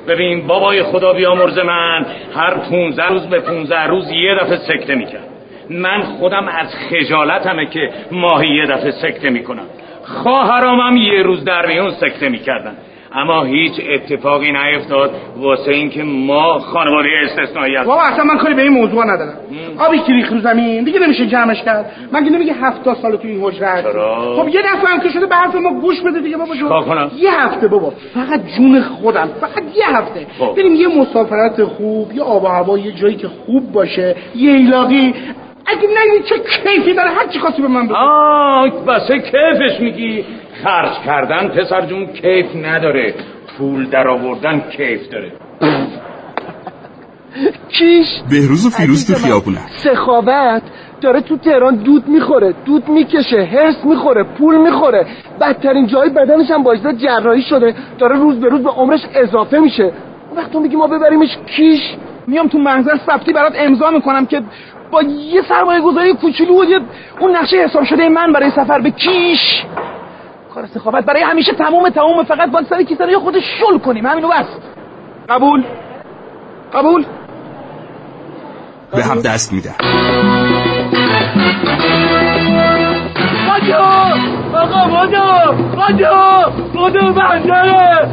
ببین بابای خدا بیامرز من. هر 15 روز به 15 روز یه دفعه سکته می‌کرد. من خودم از خجالتمه که ماهی یه دفعه سکته می‌کنم. خواهرامم یه روز در میون سکته می‌کردن. اما هیچ اتفاقی نیفتاد واسه اینکه ما خانواده استثنایی هستیم. بابا اصلا من کاری به این موضوع ندارم. آبی که ریخ رو زمین دیگه نمیشه جمعش کرد. مگه نمیگه هفتاد سال تو این حجره؟ خب یه دفعه هم که شده به حرف ما گوش بده دیگه بابا جون؟ یه هفته بابا فقط جون خودم فقط یه هفته. خب. بریم یه مسافرت خوب یه آب و هوا یه جایی که خوب باشه یه ایلاقی اگه نه چه کیفی داره هر چی خواستی به من بگو. آه بسه کیفش میگی. خرج کردن پسر جون کیف نداره. پول در آوردن کیف داره. کیش؟ بهروز و فیروز تو خیابونن سخاوت. داره تو تهران دود می‌خوره دود می‌کشه هرس می‌خوره پول می‌خوره. بدترین جای بدنش هم باعث جراحی شده. داره روز به روز به عمرش اضافه میشه. اون وقت تو میگی ما ببریمش کیش؟ میام تو محضر ثبتی برات امضا می‌کنم که با یه سرمایه گذاری کوچولو و یه اون نقشه حساب شده من برای سفر به کیش. کار سخاوت. برای همیشه تموم تموم. فقط باید سر کیسه رو یه خود شل کنیم. همینو بس. قبول؟ قبول؟ به هم دست میدن. بادو آقا بادو بادو بادو بندره!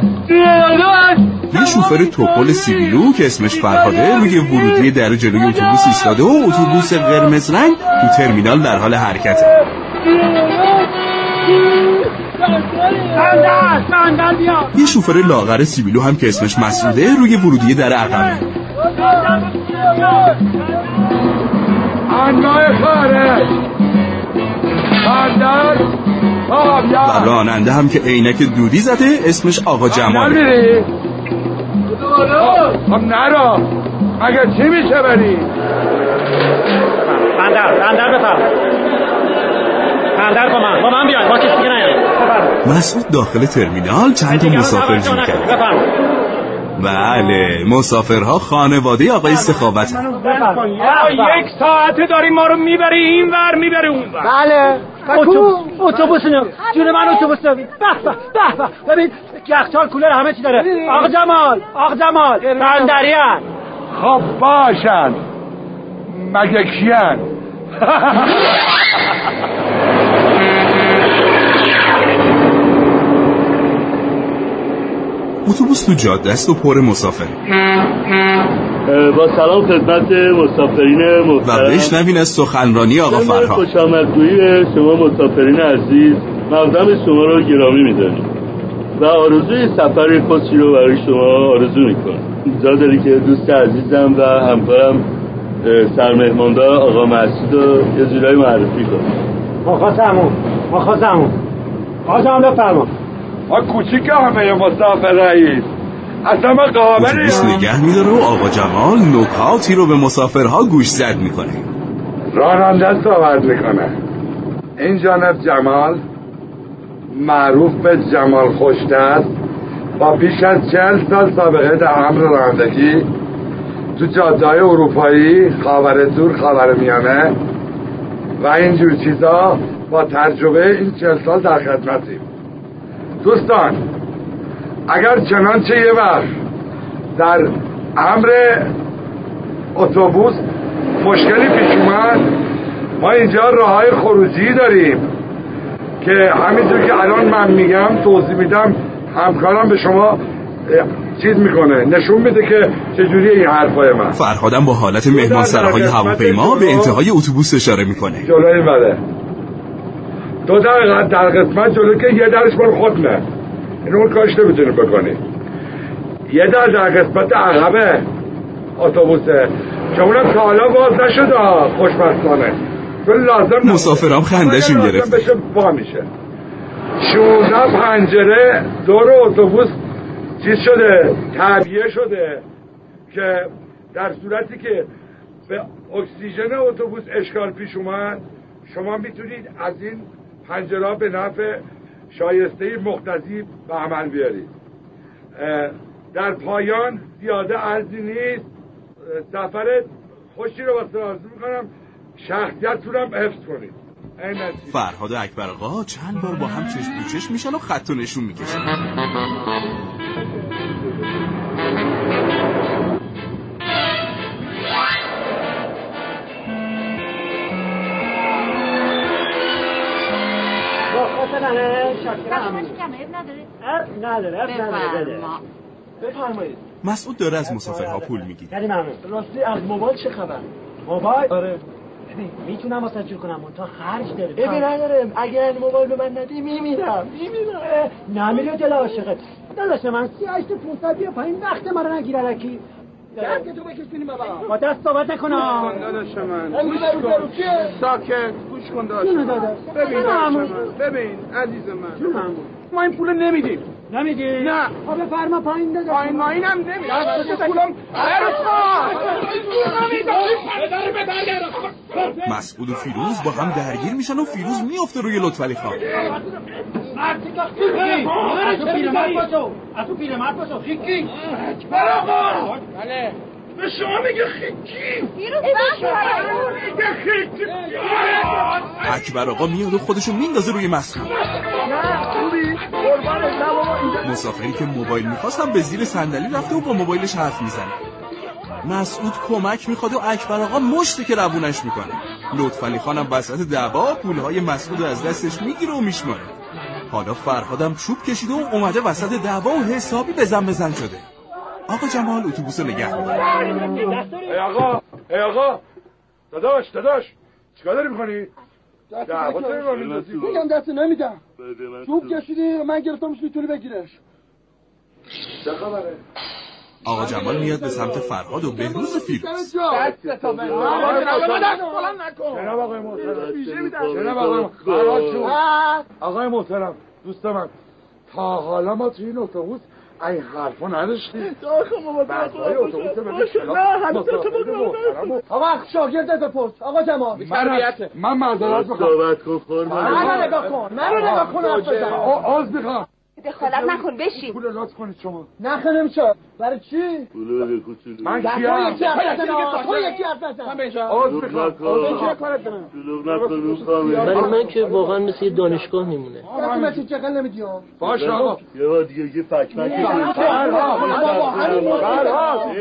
یه شوفر توپل سیبیلو که اسمش فرهاده روی ورودی در جلوی اتوبوس ایستاده و اتوبوس قرمز رنگ تو ترمینال در حال حرکته. یه شوفر لاغر سیبیلو هم که اسمش مسعوده روی ورودی در عقبه و راننده هم که عینک دودی زده اسمش آقا جماله؟ خب نرا مگه چی میشه بری؟ بندر بندر بفرم بندر با من. با من بیاین. با کسی دیگه نیاین. مسعود داخل ترمینال چند تا مسافر جور کرد؟ بله مسافرها خانواده آقای سخاوت. هم. یک ساعته داری ما رو می‌بری این ور می‌بری اون ور. بله. اتوبوس نه جون من اتوبوس نه به به به به. ببین یخچال کولر همه چی داره. آقا جمال آقا جمال بندریان خب باشن. مگه کیان؟ اتوبوس تو جاده است و پر مسافر. با سلام خدمت مسافرین و محترم بشنوین از سخنرانی آقا فرهاد. خوش آمدگویی شما مسافرین عزیز مقدم شما رو گرامی می‌دانیم و آرزوی سفر خوشی رو برای شما آرزو می‌کنم. انتظار داری که دوست عزیزم و همکارم سرمهماندار آقا مسعود رو یه جورایی معرفی کنم. مخاصمون مخاصمون آقا جمال بفرما. ما کوچیک همه مسافر رئیس اصلا قابلی اتوبوس نگه میداره و آقا جمال نکاتی رو به مسافرها گوش زد می‌کنه. راننده صحبت می‌کنه. این جانب جمال معروف به جمال خوشدست با بیش از چهل سال سابقه در امر رانندگی تو جاده اروپایی خاور دور خاور میانه و اینجور چیزا با تجربه این چهل سال در خدمتیم. دوستان اگر چنانچه یه وقت در امر اتوبوس مشکلی پیش اومد ما اینجا راه های خروجی داریم که همینطور که الان من میگم توضیح میدم همکارم به شما چیز می‌کنه نشون میده که چجوری این حرفای من. فرهادم با حالت مهمان سرهای هواپیما به انتهای اتوبوس اشاره می‌کنه. جلوی بله. دو در, در قسمت جلو که یه درش مال خودمه این اون کارش نمی‌تونی بکنی. یه در در قسمت عقبه. اتوبوسه که اونم تا حالا باز نشده خوشبختانه. چون لازم. مسافرام خندشون گرفت. بشه با میشه. 16 پنجره دور اتوبوس چیز شده تعبیه شده که در صورتی که به اکسیژن اتوبوس اشکال پیش اومد شما می‌تونید از این پنجره به نفع شایسته مختزی به عمل بیارید. در پایان زیاده ارزی نیست. سفر خوشی رو واسه آرزو می‌کنم. شخصیتتونم حفظ کنید. این نتیجه. فرهاد و اکبر آقا چند بار با هم چشم تو چشم میشن و خط و نشون می‌کشن. نداره. اب نداره بده. بفرمایید. مسعود داره از مسافرها پول می‌گیره. خیلی ممنون. راستی از موبایل چه خبر؟ موبایل؟ آره. ببین می‌تونم واسه جور کنم؟ تا خرج داره. ببین نداره. اگه این موبایل به من ندی میمیرم. میمیرم. نمیره دل عاشقت. داداش من سی هشت پونصد بیا پایین. وقت ما رو نگیر الکی. تو بابا. با دست صحبت داداش من. گوش کن. کیه؟ ساکت. گوش کن داداش. ببین ببین عزیز من. ما این پول نمیدیم. نمیدی؟ نه. خب بفرما پایین داداش. پایین ماین هم نمیدیم. دست پولم مسعود و فیروز با هم درگیر میشن و فیروز میافته روی لطفعلی خان از تو پیرمرد باشو از تو پیرمرد باشو خیکی بله به شما میگه خیکی میگه خیکی اکبر آقا میاد و خودشو میندازه روی مسعود مسافری که موبایل می‌خواستم به زیر صندلی رفته و با موبایلش حرف می‌زنه مسعود کمک می‌خواد و اکبر آقا مشته که روونش می‌کنه لطفعلی خانم وسط دعوا پولهای مسعود رو از دستش می‌گیره و میشماره حالا فرهادم چوب کشیده و اومده وسط دعوا و حسابی بزن بزن شده. آقا جمال اتوبوس رو نگه می‌داره. ای آقا ای آقا. داداش داداش. چیکار داری می‌کنی؟ میگم دست نمیدم. چوب کشیدی من گرفتمش می‌تونی بگیرش. چه خبره؟ آقا جمال میاد به سمت فرهاد و بهروز فیروز. دست تا به جناب آقای محترم. آقای محترم. دوست من. تا حالا ما توی این اتوبوس این حرفا نداشتیم. بعدهای اتوبوس بده. کلاس. آقا شاگرد بپرس آقا جمال من من معذرت می‌خوام. صحبت کن فرمان منو نگاه کن. منو نگاه کن آز می‌خوام. دخالت نکن بشین پول لطف کنید شما نخه نمیشه برای چی؟ پولو بده کوچولو من تو کیم یکی حرف. تو یکی حرف می‌خوام دارم شلوغ نکن رو خامه برای من که واقعا مثل یه دانشگاه میمونه من چی چقدر نمیدیام باشه آقا یه بار دیگه یه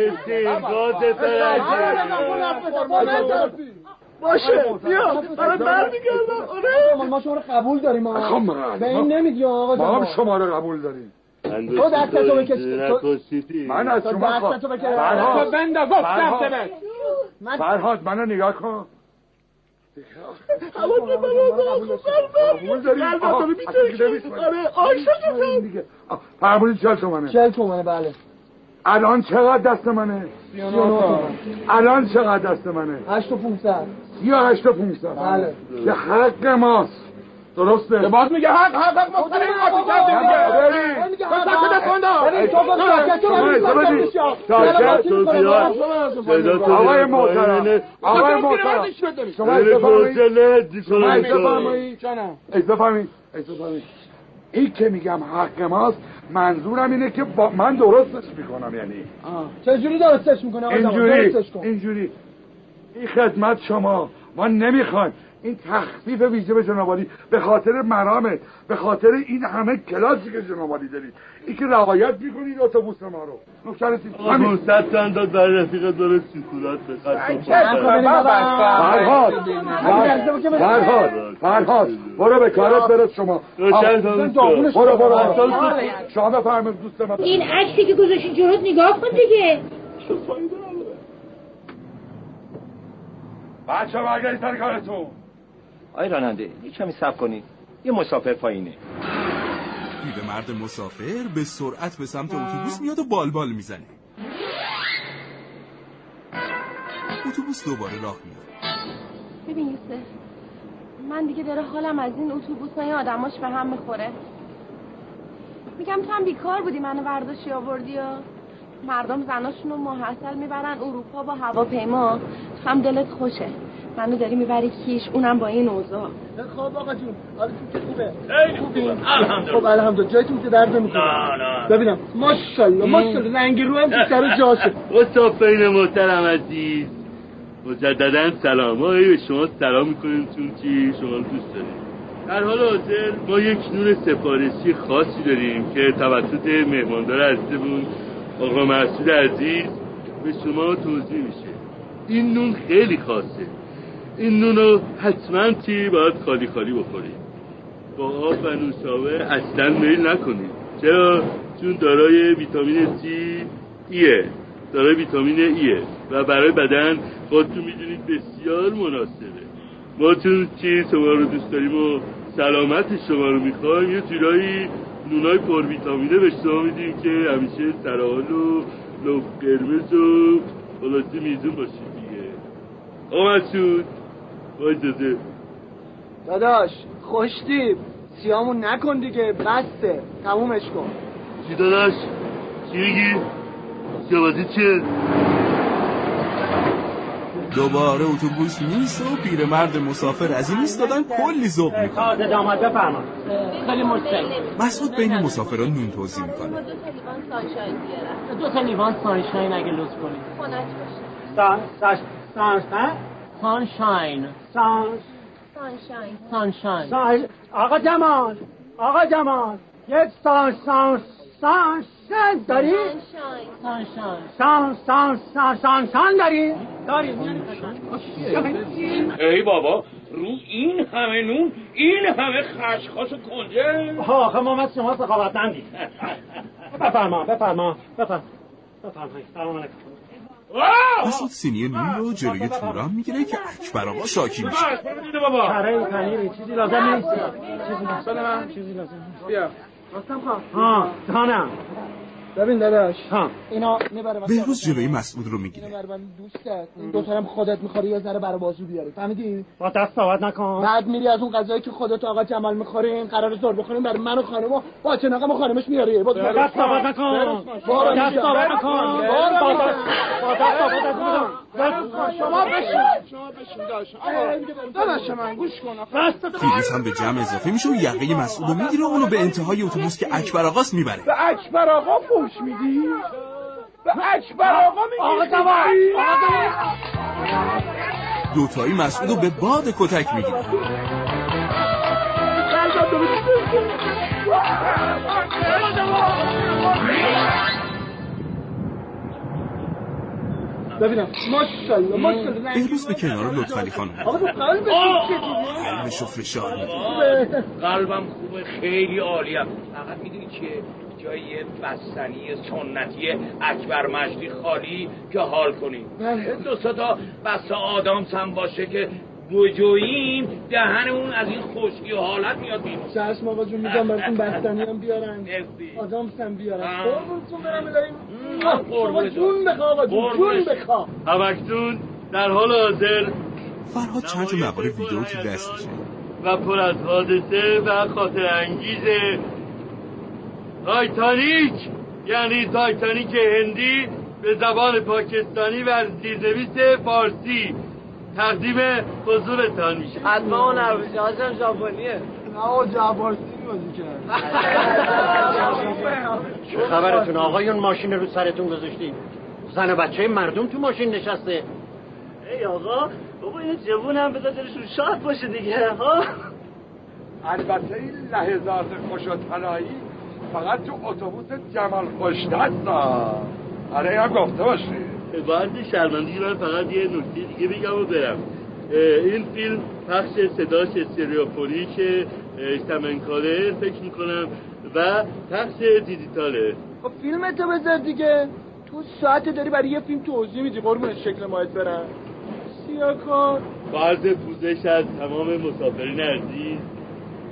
استنگاز فرجه باشه بیا. برای برمیگردم. آره. ما شما رو قبول داریم آقا. خب به این نمیدی آقا ما هم شما رو قبول داریم. تو دستتو بکش. تو- من از شما خواهم بکش. فرهاد. بنده گفتم فرهاد. سبت من فرهاد منو نگاه کن. حواست به دیگه نمی‌کنی. آره آیشا دیگه. تومنه چل تومنه بله. الان چقدر دست منه. الان چقدر دست منه؟ هشت و پونصد. سی و هشت و پونصد بله. که حق ماست. درسته؟ باز میگه حق حق حق ما سر این قاطی کردیم دیگه میگه. صدا تو آقای محترم. آقای محترم. شما اجازه فرمایید این که میگم حق ماست منظورم اینه که با من درستش می‌کنم یعنی. چجوری درستش می‌کنه؟ اینجوری درستش کن. اینجوری. این خدمت شما ما نمی‌خوایم. این تخفیف ویژه به جنابالی به خاطر مرامت به خاطر این همه کلاسی که جنابالی دارید. این که رعایت می‌کنید اتوبوس ما رو. نوکر سیستم آقا همین. 500 تا انداز برای رفیق داره سکولات به قصد فرهاد. فرهاد. فرهاد. برو به کارت برس شما. برو برو شما بفرمایید دوست من. این عکسی که گذاشتی جلوت نگاه کن دیگه. بچه برگردید سر کارتون. آی راننده یه کمی صبر کنید یه مسافر پایینه. مرد مسافر به سرعت به سمت اتوبوس میاد و بالبال می‌زنه. اتوبوس دوباره راه میاد ببین یوسف من دیگه داره حالم از این اتوبوس های آدماش به هم می‌خوره. میگم تو هم بیکار بودی منو برداشتی آوردی یا مردم زناشون رو ماحصل می‌برن اروپا با هواپیما. تو هم دلت خوشه. منو داری می‌بری کیش اونم با این اوضاع. خب آقا جون حالتون که خوبه. خیلی خوبه. الحمدلله. خب الحمدلله. جایتون که درد نمی‌کنه. نه نه. ببینم. ماشاءالله ماشاءالله. رنگ رو هم تو سر جاشه مسافرین محترم عزیز. مجددا سلام. ما به شما سلام می‌کنیم چون چی؟ شما دوست داریم. در حال حاضر ما یک نور سفارشی خاصی داریم که توسط مهماندار عزیزمون آقا مسعود عزیز به شما توضیح میشه. این نون خیلی خاصه. این نون رو حتما چی باید خالی خالی بخورید؟ با آب و نوشابه اصلا میل نکنید. چرا؟ چون دارای ویتامین سی ایه دارای ویتامین ایه و برای بدن خودتون می‌دونید بسیار مناسبه. ما چون چی شما رو دوست داریم و سلامت شما رو می‌خوایم یه جورایی نونای پر ویتامینه به شما میدیم که همیشه سرحال و لب قرمز و خلاصی میزون باشید دیگه. آقا مسعود با اجازه. داداش خوشتیب. سیامون نکن دیگه بسته. تمومش کن. چی داداش؟ چی میگی؟ سیابازی چیه؟ دوباره اتوبوس نیست و پیرمرد مسافر از این ایستادن کلی ذوق می‌کنه تازه داماد بفرما خیلی مشکل. مسعود بین مسافران نون توضیح می‌کنه. دو تا لیوان سانشاین بیارم دو تا لیوان سانشاین اگه لطف کنید. باشه. سان سان سانشاین سان؟ سانشاین. سانشاین. سان آقا جمال آقا جمال. یک سان سان سانشاین داری؟ سانشاین سان سان سان سانشاین داری؟ داری. ای بابا رو این همه نون این همه خشخاش و کنجه آخه ما از شما سخاوت نندیم بفرما بفرما بفرما. بفرمایید سلام علیکم. واو! مسعود سینی نون رو جلوی توران می‌گیره که اکبر آقا شاکی میشه. بابا. کره پنیری چیزی لازم نیست. چیزی لازم چیزی لازم بیا. راستم خواه ها دانم ببین داداش ها. اینا می‌بره بهروز جلوی مسعود رو می‌گیره. دوستت این دو هم خودت می‌خوری یه ذره برای بازو بیاری. فهمیدی؟ با دست صحبت نکن. بعد میری از اون غذایی که خودت آقا جمال می‌خورین قرار زور بخوریم برای من و خانم و با چناقم و خانمش میاری با دست صحبت نکن. بارو دست صحبت نکن. با دست با دست صحبت نکن. شما بشین. شما بشین. داداش داداش من گوش کن. فیروز هم به جمع اضافه میشه و یقه مسعود رو می‌گیره اونو به انتهای اتوبوس که اکبر آقاست می‌بره. به اکبر آقا فوش میدی به اکبر آقا میگی؟ آقا آقا دوتایی مسعود رو به باد کتک می‌گیره ببینم ماشاءالله ماشاءالله. بهروز به کنار لطفعلی خان اومد. آقا تو قلبش رو فشار میده. قلبم خوبه خیلی عالیم فقط می‌دونی که جای یه بستنی سنتی اکبر مجدی خالی که حال کنیم. دو سه تا بسته آدامس هم باشه که بجوییم دهن اون از این خشکی و حالت میاد بیرون. چشم آقا جون میگم براتون بستنی هم بیارن. آدم هم بیارن. قربونتون برم الهی جون بخوا آقا جون جون. بخوا همکنون در حال حاضر. فرهاد چند تا مقاله ویدیو تو دستشه؟ و پر از حادثه و خاطر انگیز تایتانیک یعنی تایتانیک هندی به زبان پاکستانی و زیرنویس فارسی. تقدیم حضورتان میشه. حتما اون عربی هاشم ژاپنیه نه جعبارسی بازی کرد. خبرتون آقایون ماشین رو سرتون گذاشتیم زن و بچه مردم تو ماشین نشسته. ای آقا بابا این جوون هم بذار دلشون شاد باشه دیگه ها؟ البته این لحظات خوش و طلایی فقط تو اتوبوس جمال خوشت هستا آره هم گفته باشی. باید شرمندگی من فقط یه نکته دیگه بگم و برم. این فیلم پخش صداش استریوفونیک سمنکاره فکر می‌کنم و پخش دیجیتاله. خب فیلمتو بذار دیگه. تو ساعت داری برای یه فیلم توضیح میدی قربون شکل ماهت برم. با عرض پوزش از تمام مسافرین عزیز.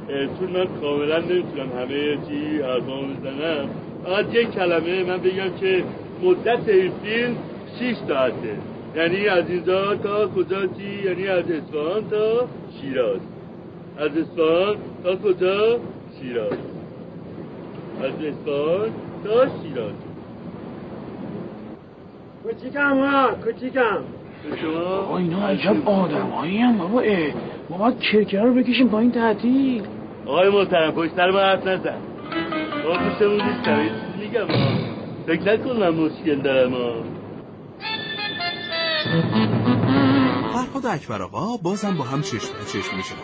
چون من کاملا نمی‌تونم همه چی حرفامو بزنم. فقط یک کلمه من بگم که مدت این فیلم 6 ساعته. یعنی از اینجا تا کجا چی؟ یعنی از اصفهان تا شیراز. از اصفهان تا کجا؟ شیراز. از اصفهان تا شیراز. کوچیکم ها کوچیکم. شما آقا اینا عجب آدمایی هم بابا اه. ما باید کرکره رو بکشیم با این تعطیل. آقای محترم پشت سر ما حرف نزن. ما پوشمون نیستم یه چیزی میگم. فکر نکن من مشکل دارم. ها فرهاد اکبر آقا بازم با هم چشم به چشم میشن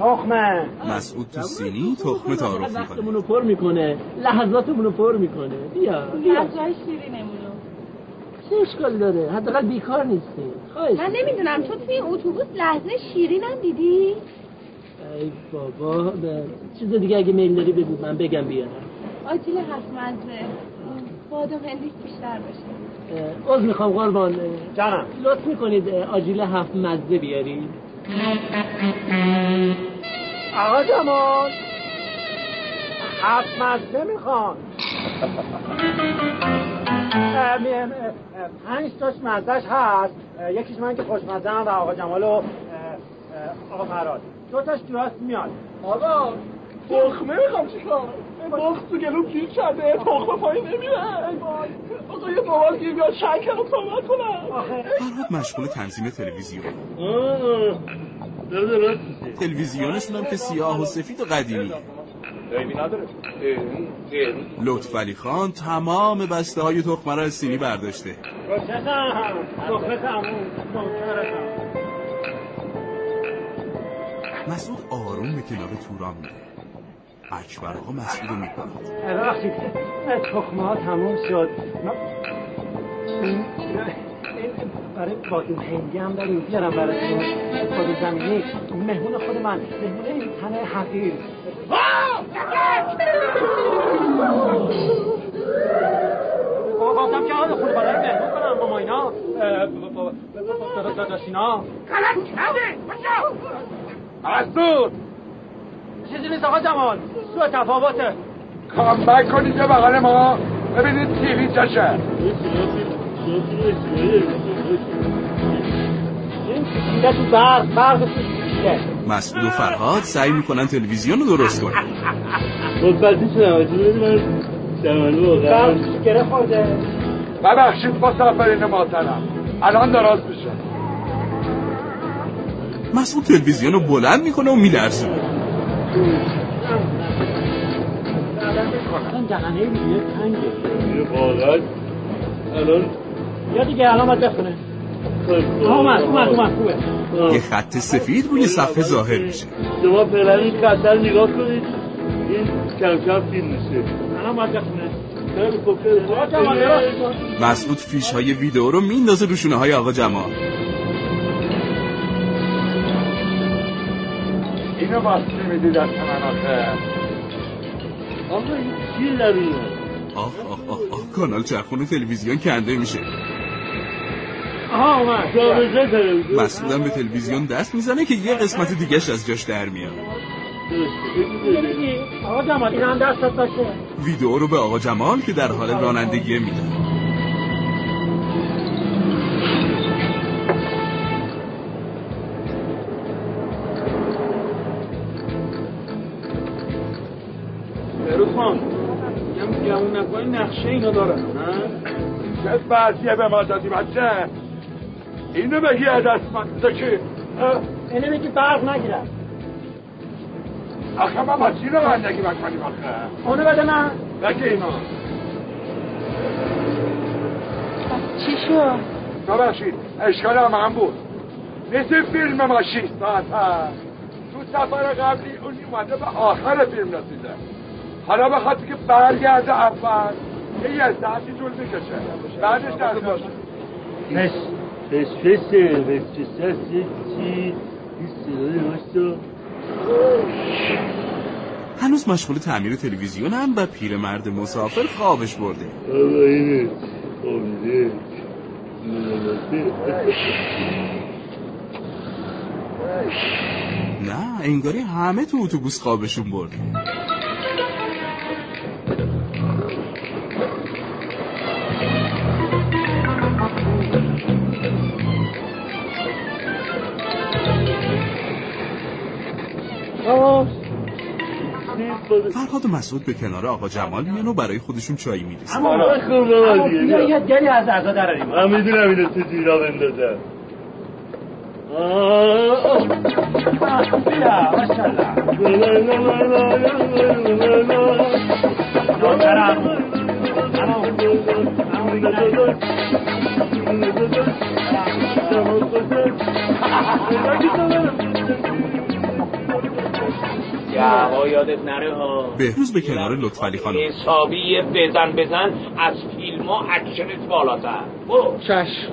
تخمه. مسعود تو سینی تخمه تعارف می‌کنه. وقتمون رو پر می‌کنه. لحظاتمون رو پر می‌کنه. بیا بیا. جای شیرینمونو. چه اشکال داره. حداقل بیکار نیستی. خواهش من نمی‌دونم تو توی اتوبوس لحظه شیرینم دیدی؟ ای بابا به- چیز دیگه اگه میل داری بگو. من بگم بیارم. آجیل هفت مزه بادم هندیش بیشتر باشه. عذر می‌خوام قربان. جانم. لطف می‌کنید آجیل هفت مزه بیارید آقا جمال هفت مزه می‌خوان اه، می- اه، اه، پنج تاش مزدش هست. یکیش من که خوشمزه و آقا جمال و آقا فراد. دو تاش درست میاد. آقا تخمه می‌خوام چیکار بخت تو گلو گیر کرده تخمه پایین نمیره. آقا یه موبایل گیر بیاد چند کلو صحبت کنم فرهاد مشغول تنظیم تلویزیون. تلویزیونشون هم که سیاه و سفید و قدیمی. عیبی نداره. لطف علی خان تمام بسته های تخمه را از سینی برداشته. مسعود آروم به کنار توران میره. اکبر آقا مسعود رو تخمه ها تموم شد. ما- این برای بادوم هندی هم داریم. بیارم براتون بادوم زمینی مهمون خود من. مهمون این تنه حقیر. ها داداشینا غلط کرده مسعود چیزی نیست آقا جمال سوء تفاوته. کامبک کنید به بغل ما. ببینید تیوی چشه. مسعود و فرهاد سعی می‌کنن تلویزیون رو درست کنن. بدی شدم از من شمالو واقعا برق گره خورده. ببخشید مسافرین محترم. الان درست میشه. مسعود تلویزیون رو بلند می‌کنه و میلرزونه. الان یا دیگه الان باید بخونه. اومد اومد اومد خوبه یه خط سفید روی صفحه ظاهر میشه. شما فعلا این خطر نگاه کنید این کم کم فیلم میشه. الان باید بخونه. مسعود فیش های ویدئو رو میندازه روشونه های آقا جمال اینو باستی میدی دست من آخه؟ آقا این چی در اینه آخ آخ آخ آخ کانال چرخون تلویزیون کنده میشه. مسعودم به تلویزیون. دست می‌زنه که یه قسمت دیگهش از جاش در میاد. ویدئو رو به آقا جمال که در حال رانندگی میده. نقشه اینا دارن نه؟ چه بعضیه به ما دادی بچه؟ اینو بگی از دست من. بده که اینه بگی برق نگیرم. آخه ما با چی رو رانندگی بکنیم آخه؟ اونو بده من. بگی اینو. چی شد؟ ببخشید اشکال من بود. مثل فیلم ما 6 ساعت تو سفر قبلی اون اومده به آخر فیلم رسیده. حالا به خاطر که برگرده اول یه یه ساعتی طول می‌کشه. بعدش در باشه. هنوز مشغول تعمیر تلویزیونن و پیرمرد مسافر خوابش برده. نه انگاری همه تو اتوبوس خوابشون برده. فرهاد و مسعود به کنار آقا جمال میان و برای خودشون چای میریزن اما خوب بابا دیگه گلی از اعضا دراریم من می‌دونم اینو تو زیرا بندازم یا یادت نره ها. بهروز به کنار لطفعلی خانه. حسابی بزن بزن از فیلم ها اکشنت بالاتر. برو. چشم.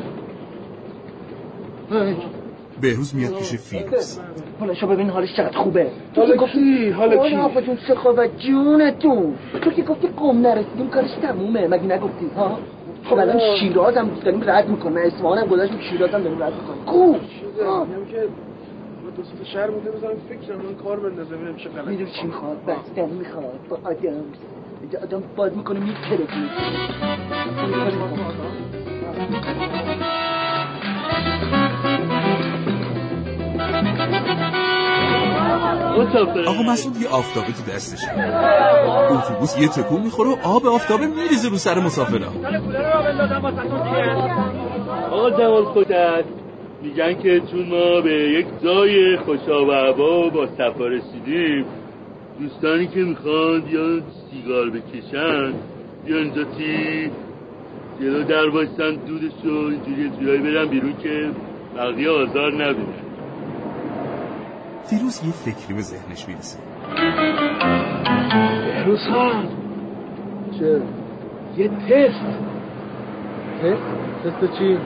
بهروز میاد پیش فیروز حالشو ببین حالش چقدر خوبه. حالا کی حالا کی آقا سخاوت جونتون تو. که گفتی قم نرسیدیم کارش تمومه. مگه نگفتی؟ ها؟ خب الان شیراز هم داریم رد می‌کنه. اصفهان هم گذاشتیم شیراز هم داریم رد می‌کنه. کو آه. میگم که ما دو سه تا شهر مونده بزنم فکرم من کار بندازه ببینم چه غلطی می‌دونی چی می‌خواد؟ بستنی می‌خواد. با آدم آدم باز می‌کنه میتره آقا مسعود یه آفتابه تو دستشه اتوبوس یه تکون می‌خوره و آب آفتابه میریزه رو سر مسافرها آقا جمال خودت میگن که چون ما به یک جای خوشا و هوا با سفر رسیدیم دوستانی که می‌خوان یا سیگار بکشن یا اینجا تی جلو در بایستن دودش رو اینجوری جورایی برن بیرون که بقیه آزار نبینن فیروز یه فکری به ذهنش می‌رسه بهروز خان چه؟ یه تست تست؟ تست چی؟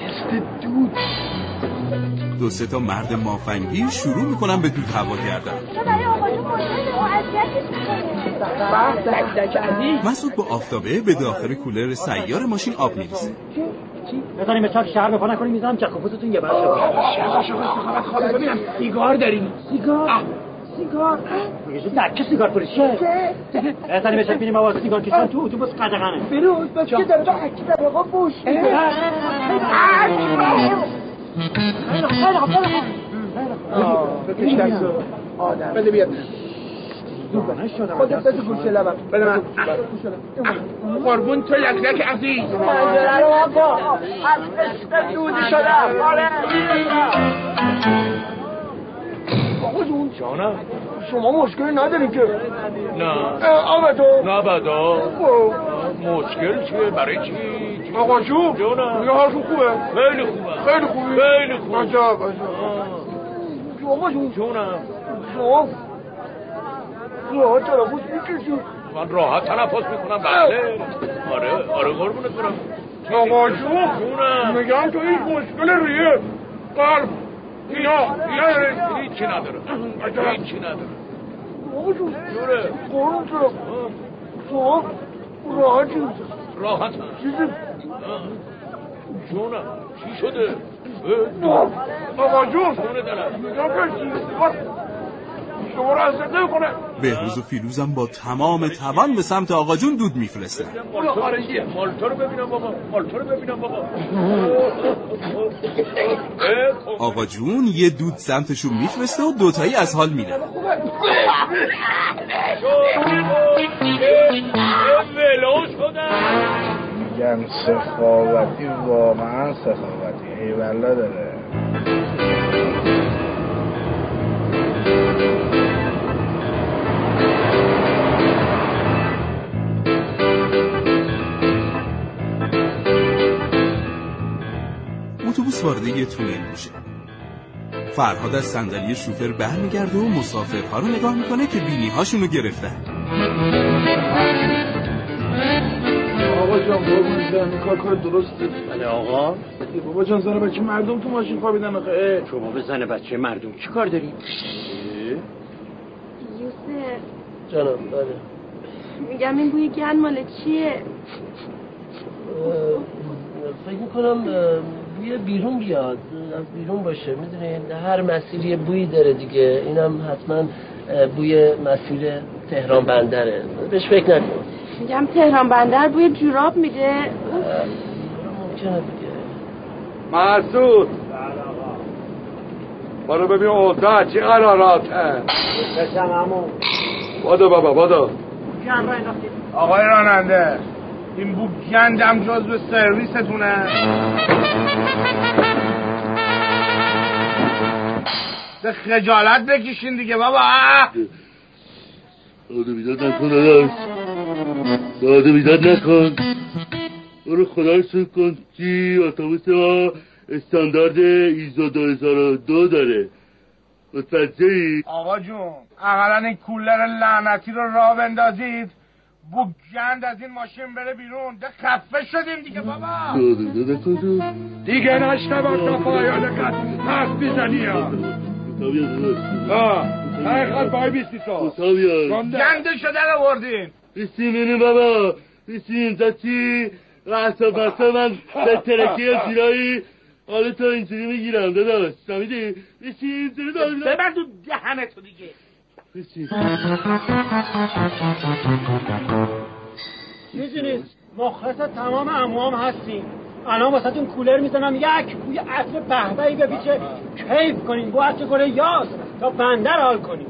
تست دود دو سه تا مرد مافنگی شروع می‌کنن به دود هوا کردن. مسعود با آفتابه به داخل کولر سیار ماشین آب میریزه. بزنیم به چاک شهر نفا نکنیم می‌زنم چک پوستتون یه برشه خواهد ببینم سیگار داریم. سیگار. سیگار؟ میگه دکه سیگار فروشه بزنیم به چاک بینیم آواز سیگار کشن تو اتوبوس قدغنه. فیروز بس که داره تو حکی در آقا بوش بده بیاد خودت بده گوشه لبم بده من قربون تو لکلک عزیز. منظره رو آقا از عشق دودی شدم. آره. آقا جون. جانم. شما مشکلی نداری که. نه. آبدو نه بدا مشکل چیه؟ برای چی؟ آقا جون. جانم یه حالشون خوبه. خیلی خوبه. خیلی خوبی. خیلی خوبه. عجب عجب. آقا جون. جونم. شما. راحت تلفظ می‌کشی. من راحت تنفس می‌کنم. بله. آره آره قربونت برم. آقا جون. میگم تو هیچ مشکل ریه قلب. اینا اینا هیچی نداره هیچی نداره آقا جون جوره قرون تو شما راحتی راحت چیزی جونم چی شده آقا جون دلم میگم که چیزی شما رو اذیت کنه بهروز و فیروزم با تمام توان به سمت آقا جون دود میفرستن. مال خارجیه مالتو رو ببینم بابا مالتو رو ببینم بابا آقا جون یه دود سمتشون میفرسته و دوتایی از حال میرن. میگم سخاوتی واقعا سخاوتی. ایوالا داره. اتوبوس وارد یه تونل میشه فرهاد از صندلی شوفر برمیگرده و مسافرها رو نگاه می‌کنه که بینی هاشونو گرفتن. آقا جان قربون این کار کار درسته. بله آقا. بابا جان زن بچه مردم تو ماشین خوابیدن آخه. شما به زن بچه مردم چی کار داری؟ یوسف. جانم بله. میگم این بوی گن مال چیه؟ فکر می‌کنم بوی بیرون بیاد از بیرون باشه. می‌دونی هر مسیری بویی داره دیگه. اینم حتما بوی مسیر تهران بندره. بهش فکر نکن. میگم تهران بندر بوی جوراب میده ممکنه دیگه. مسعود. برو ببین اوضاع چی قراراته؟ بسم همون بادو بابا بادو. آقای راننده. این بو گندم جزو سرویستونه. به خجالت بکشین دیگه بابا. داده بیداد نکن داداش. داده بیداد نکن. برو خدا رو کن. چی؟ اتوبوس ما استاندارد ایزو 2002 داره. متوجه ای؟ آقا جون اولا این کولر لعنتی رو راه بندازید. بو گند از این ماشین بره بیرون. ده خفه شدیم دیگه بابا. دیگه نشنبا تا پایان قد. حرف بیزنی ها حقیقت بای بیستی تو. گنده. شده رو بردین بیستی منو بابا. بیستی تا چی؟ رحصا بسا من به ترکی زیرایی حالا تا اینجوری می‌گیرم داداش. سمیدی بیستی اینجوری داداش ببر تو دهنتو دیگه. بیستی می‌دونید مخلص تمام اموام هستیم. الان واسه تون کولر می‌زنم یک بوی عطر بهبهی بپیچه کیف کنیم بو عطر گل یاس تا بندر حال کنیم.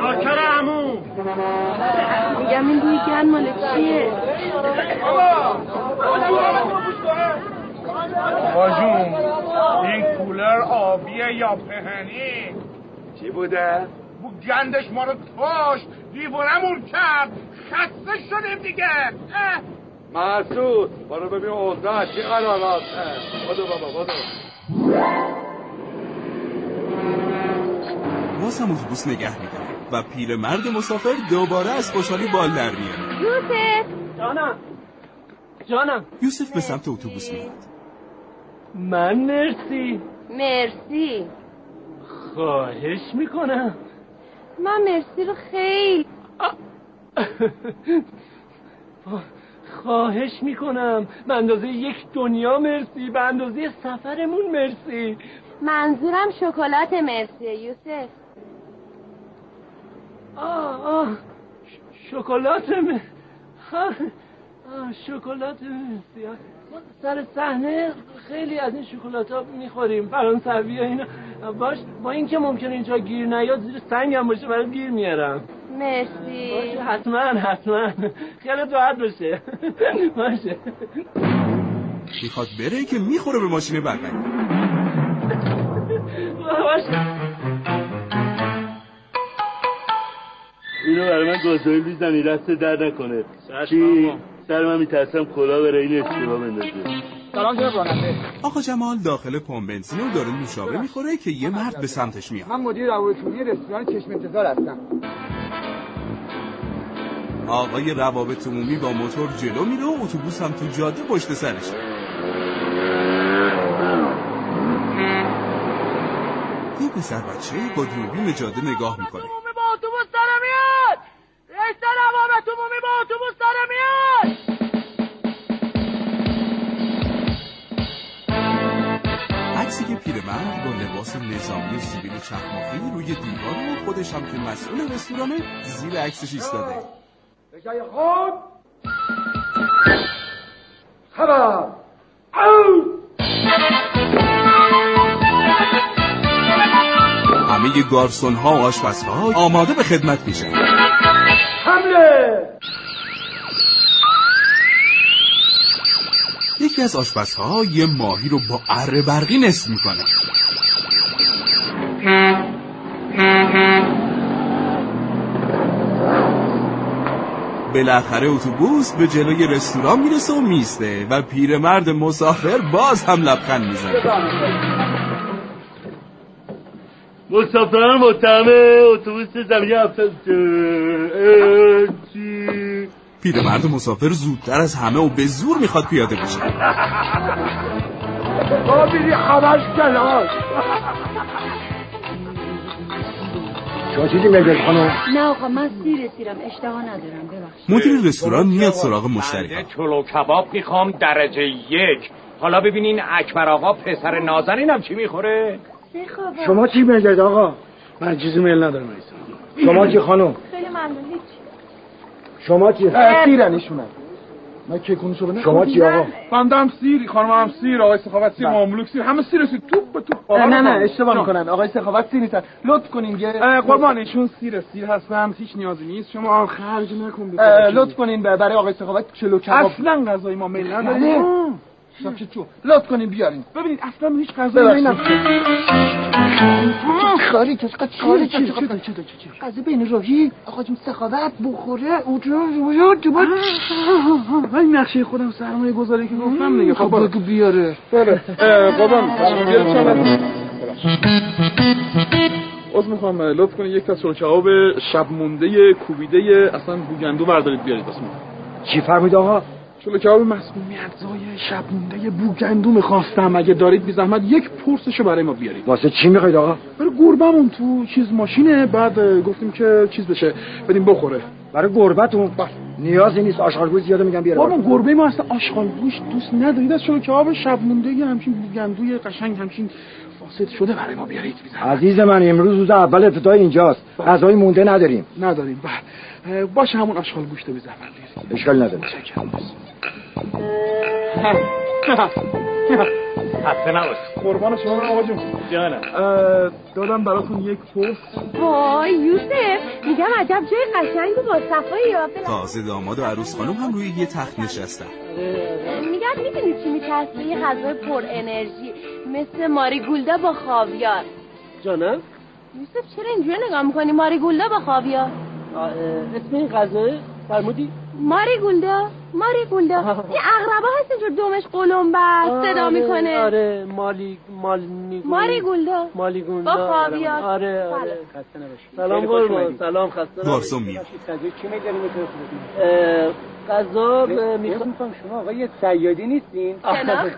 ناکر عمو میگم این بوی گن مال چیه آقا جون این کولر آبیه یا پهنی چی بوده؟ بو گندش ما رو کشت دیوونمون کرد خسته شدیم دیگه. مسعود برو ببین اوضاع چی قراراته بادو بابا بادو باز هم اتوبوس نگه میداره و پیرمرد مسافر دوباره از خوشحالی بال در میاره یوسف! جانم. جانم. یوسف به سمت اتوبوس میاد من مرسی. مرسی. خواهش می‌کنم. من مرسی رو خیلی خواهش می‌کنم. به اندازه یک دنیا مرسی. به اندازه سفرمون مرسی. منظورم شکلات مرسیه یوسف. آه آه. ش- شکلات سر صحنه خیلی از این شکلات ها می‌خوریم فرانسوی ها اینا. باش با اینکه ممکنه اینجا گیر نیاد زیر سنگ هم باشه برای گیر میارم. مرسی. باشه حتما حتما. خیالت راحت باشه. باشه. می‌خواد بره که می‌خوره به ماشین بغلی باشه. اینو برای من گازوئیل بیزنی دست در نکنه. چی؟ سر من میترسم کلا بره این اشتباه بندازه. سلام جناب راننده آقا جمال داخل پمپ بنزین و داره نوشابه می‌خوره که یه مرد به سمتش میاد. من مدیر روابط رستوران چشم انتظار هستم. آقای روابط عمومی با موتور جلو میره و اتوبوس هم تو جاده پشت سرشه یه پسر بچه با دوربین به جاده نگاه می‌کنه با اتوبوس داره میاد رئیس روابط عمومی با اتوبوس داره میاد! عکسی که پیرمرد با لباس نظامی سیبیل چخماقی روی دیوار و خودش هم که مسئول رستورانه زیر عکسش ایستاده. به جای خود خبر! همه گارسون ها و آشپز ها آماده به خدمت میشن. یکی از آشپزها یه ماهی رو با اره برقی نصف می‌کنه. بالاخره اتوبوس به جلوی رستوران می‌رسه و میسته و پیرمرد مسافر باز هم لبخند می‌زنه. مسافران متهم اتوبوس زمینی هفتاد چی؟ پیرمرد مسافر زودتر از همه و به زور می‌خواد پیاده بشه. با بیری خبرش کلاش شما چیزی میگه خانم؟ نه آقا من سیر سیرم اشتها ندارم ببخشید. مدیر رستوران میاد سراغ مشتری. بنده چلو کباب می‌خوام درجه یک. حالا ببینین اکبر آقا پسر نازنینم چی می‌خوره؟ شما چی میگه آقا؟ من چیزی میل ندارم شما چی خانم؟ خیلی ممنون هیچ شما چی؟ سیرن ایشونم من کیکونشو بنه شما چی آقا؟ بندم سیر خانم هم سیر آقای سخاوت سیر ماملوک سیر. همه سیر سیر توپ به توپ نه نه نه اشتباه می‌کنن. آقای سخاوت سیر نیستن لطف کنین یه قربان ایشون سیر سیر هستن هیچ نیازی نیست. شما خرج نکن لطف کنین برای آقای سخاوت چلو کباب. اصلا غذای ما میل نداریم. چه چو لطف کنین بیارین ببینید اصلا هیچ غذایی میل خاری چقدر چاری چه چه چه غذا بین راهی آقا جون سخاوت بخوره اونجا وجود تو ولی نقشه خودم سرمایه گذاری که گفتم دیگه خب بگو بیاره بله چند از می‌خوام لطف کنید یک تا کباب شب مونده کوبیده اصلا بوگندو بردارید بیارید اسم چی فرمید آقا چلو کباب مسمومیت زای شب مونده بوگندو می‌خواستم. اگه دارید بی زحمت یک پرسشو برای ما بیارید. واسه چی می‌خواید آقا؟ برای گربمون تو چیز ماشینه. بعد گفتیم که چیز بشه. بدیم بخوره. برای گربتون نیازی نیست آشغالگوش زیاده میگم بیاره بابا گربه ما اصلا آشغالگوش دوست ندارید؟ از چلو کباب شب مونده همچین بوگندوی قشنگ همچین فاسد شده برای ما بیارید. بی زحمت. عزیز من امروز روز اول ابتدای اینجاست. غذای مونده نداریم. نداریم. بعد باشه همون آشغال گوشت به زحمت بیارید اشکال نداره. خسته نباش قربان شما آقا جون. جانم. دادم براتون یک پرس وای یوسف. میگم عجب جای قشنگ و با صفایی یا تازه داماد و عروس خانم هم روی یه تخت نشستن. میگم می‌دونی چی میچسبه یه غذای پر انرژی. مثل ماری گولدا با خاویار. جانم؟ یوسف چرا اینجوری نگاه می‌کنی؟ ماری گولدا با خاویار. اسم این غذا فرمودی؟ ماری گولدا ماری گولدا این اغربا هست اینجور دومش قلم بست صدا می‌کنه. آره مالی مال ماری گولدا مالی گولدا با خوابیات آره آره. سلام قربان سلام خسته گارسون میاد. چی میگاری غذا می‌خوام شما آقای سیادی نیستین.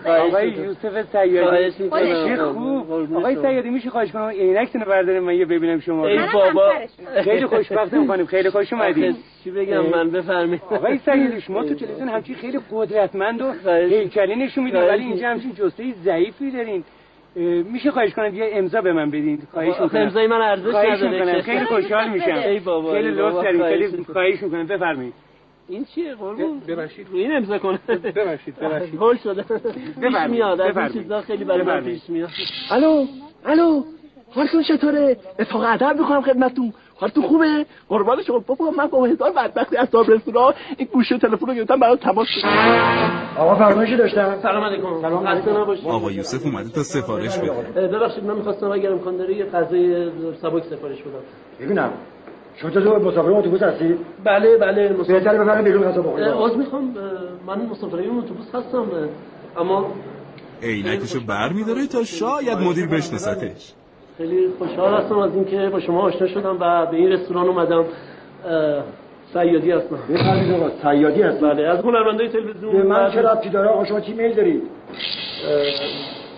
آقای یوسف سیادی چه. خوب. آقای سیادی میشه خواهش کنم عینکتون رو برداریم من یه ببینم شما ای. بابا. خیلی خوشبخت می‌کنیم خیلی خوش اومدین. چی بگم من بفرمایید. آقای سیادی شما تو تلویزیون همچین خیلی قدرتمند و هیکلی نشون میدین ولی اینجا همچین جسته ضعیفی دارین. میشه خواهش کنم یه امضا به من بدین؟ خواهش می‌کنم. امضای من ارزش نداره. خیلی خوشحال میشم. ای بابا، خیلی لطف خواهش خیلی. خواهش می‌کنم. بفرمایید. این چیه قربون؟ ببخشید. روی این امضا کنه. ببخشید ببخشید. هول شده پیش میاد از این. چیزا خیلی برای من. پیش میاد. الو الو حالتون چطوره؟ اتفاق ادب می‌کنم خدمتتون. حالتون خوبه؟ قربان شما. بابا من با هزار بدبختی از صاحب رستوران این گوشه تلفن رو گرفتم برای تماس آقا فرمایشی داشتم. سلام علیکم. سلام نباشید. آقا یوسف اومده تا سفارش بده. ببخشید من می‌خواستم اگر امکان داره یه غذای سبک سفارش بدم. ببینم شما تو مسافر اتوبوس هستید؟ بله بله مسافر بهتره ببرم بیرون غذا بخورید عذر می‌خوام. من مسافرای اون اتوبوس هستم. اما عینکشو بر میداره تا شاید مدیر بشناستش خیلی خوشحال هستم از اینکه با شما آشنا شدم و به این رستوران اومدم. سیادی هستم. بفرمایید آقا سیادی هست بله از هنرمندای تلویزیون. به من چه ربطی داره؟ آقا شما چی میل دارید؟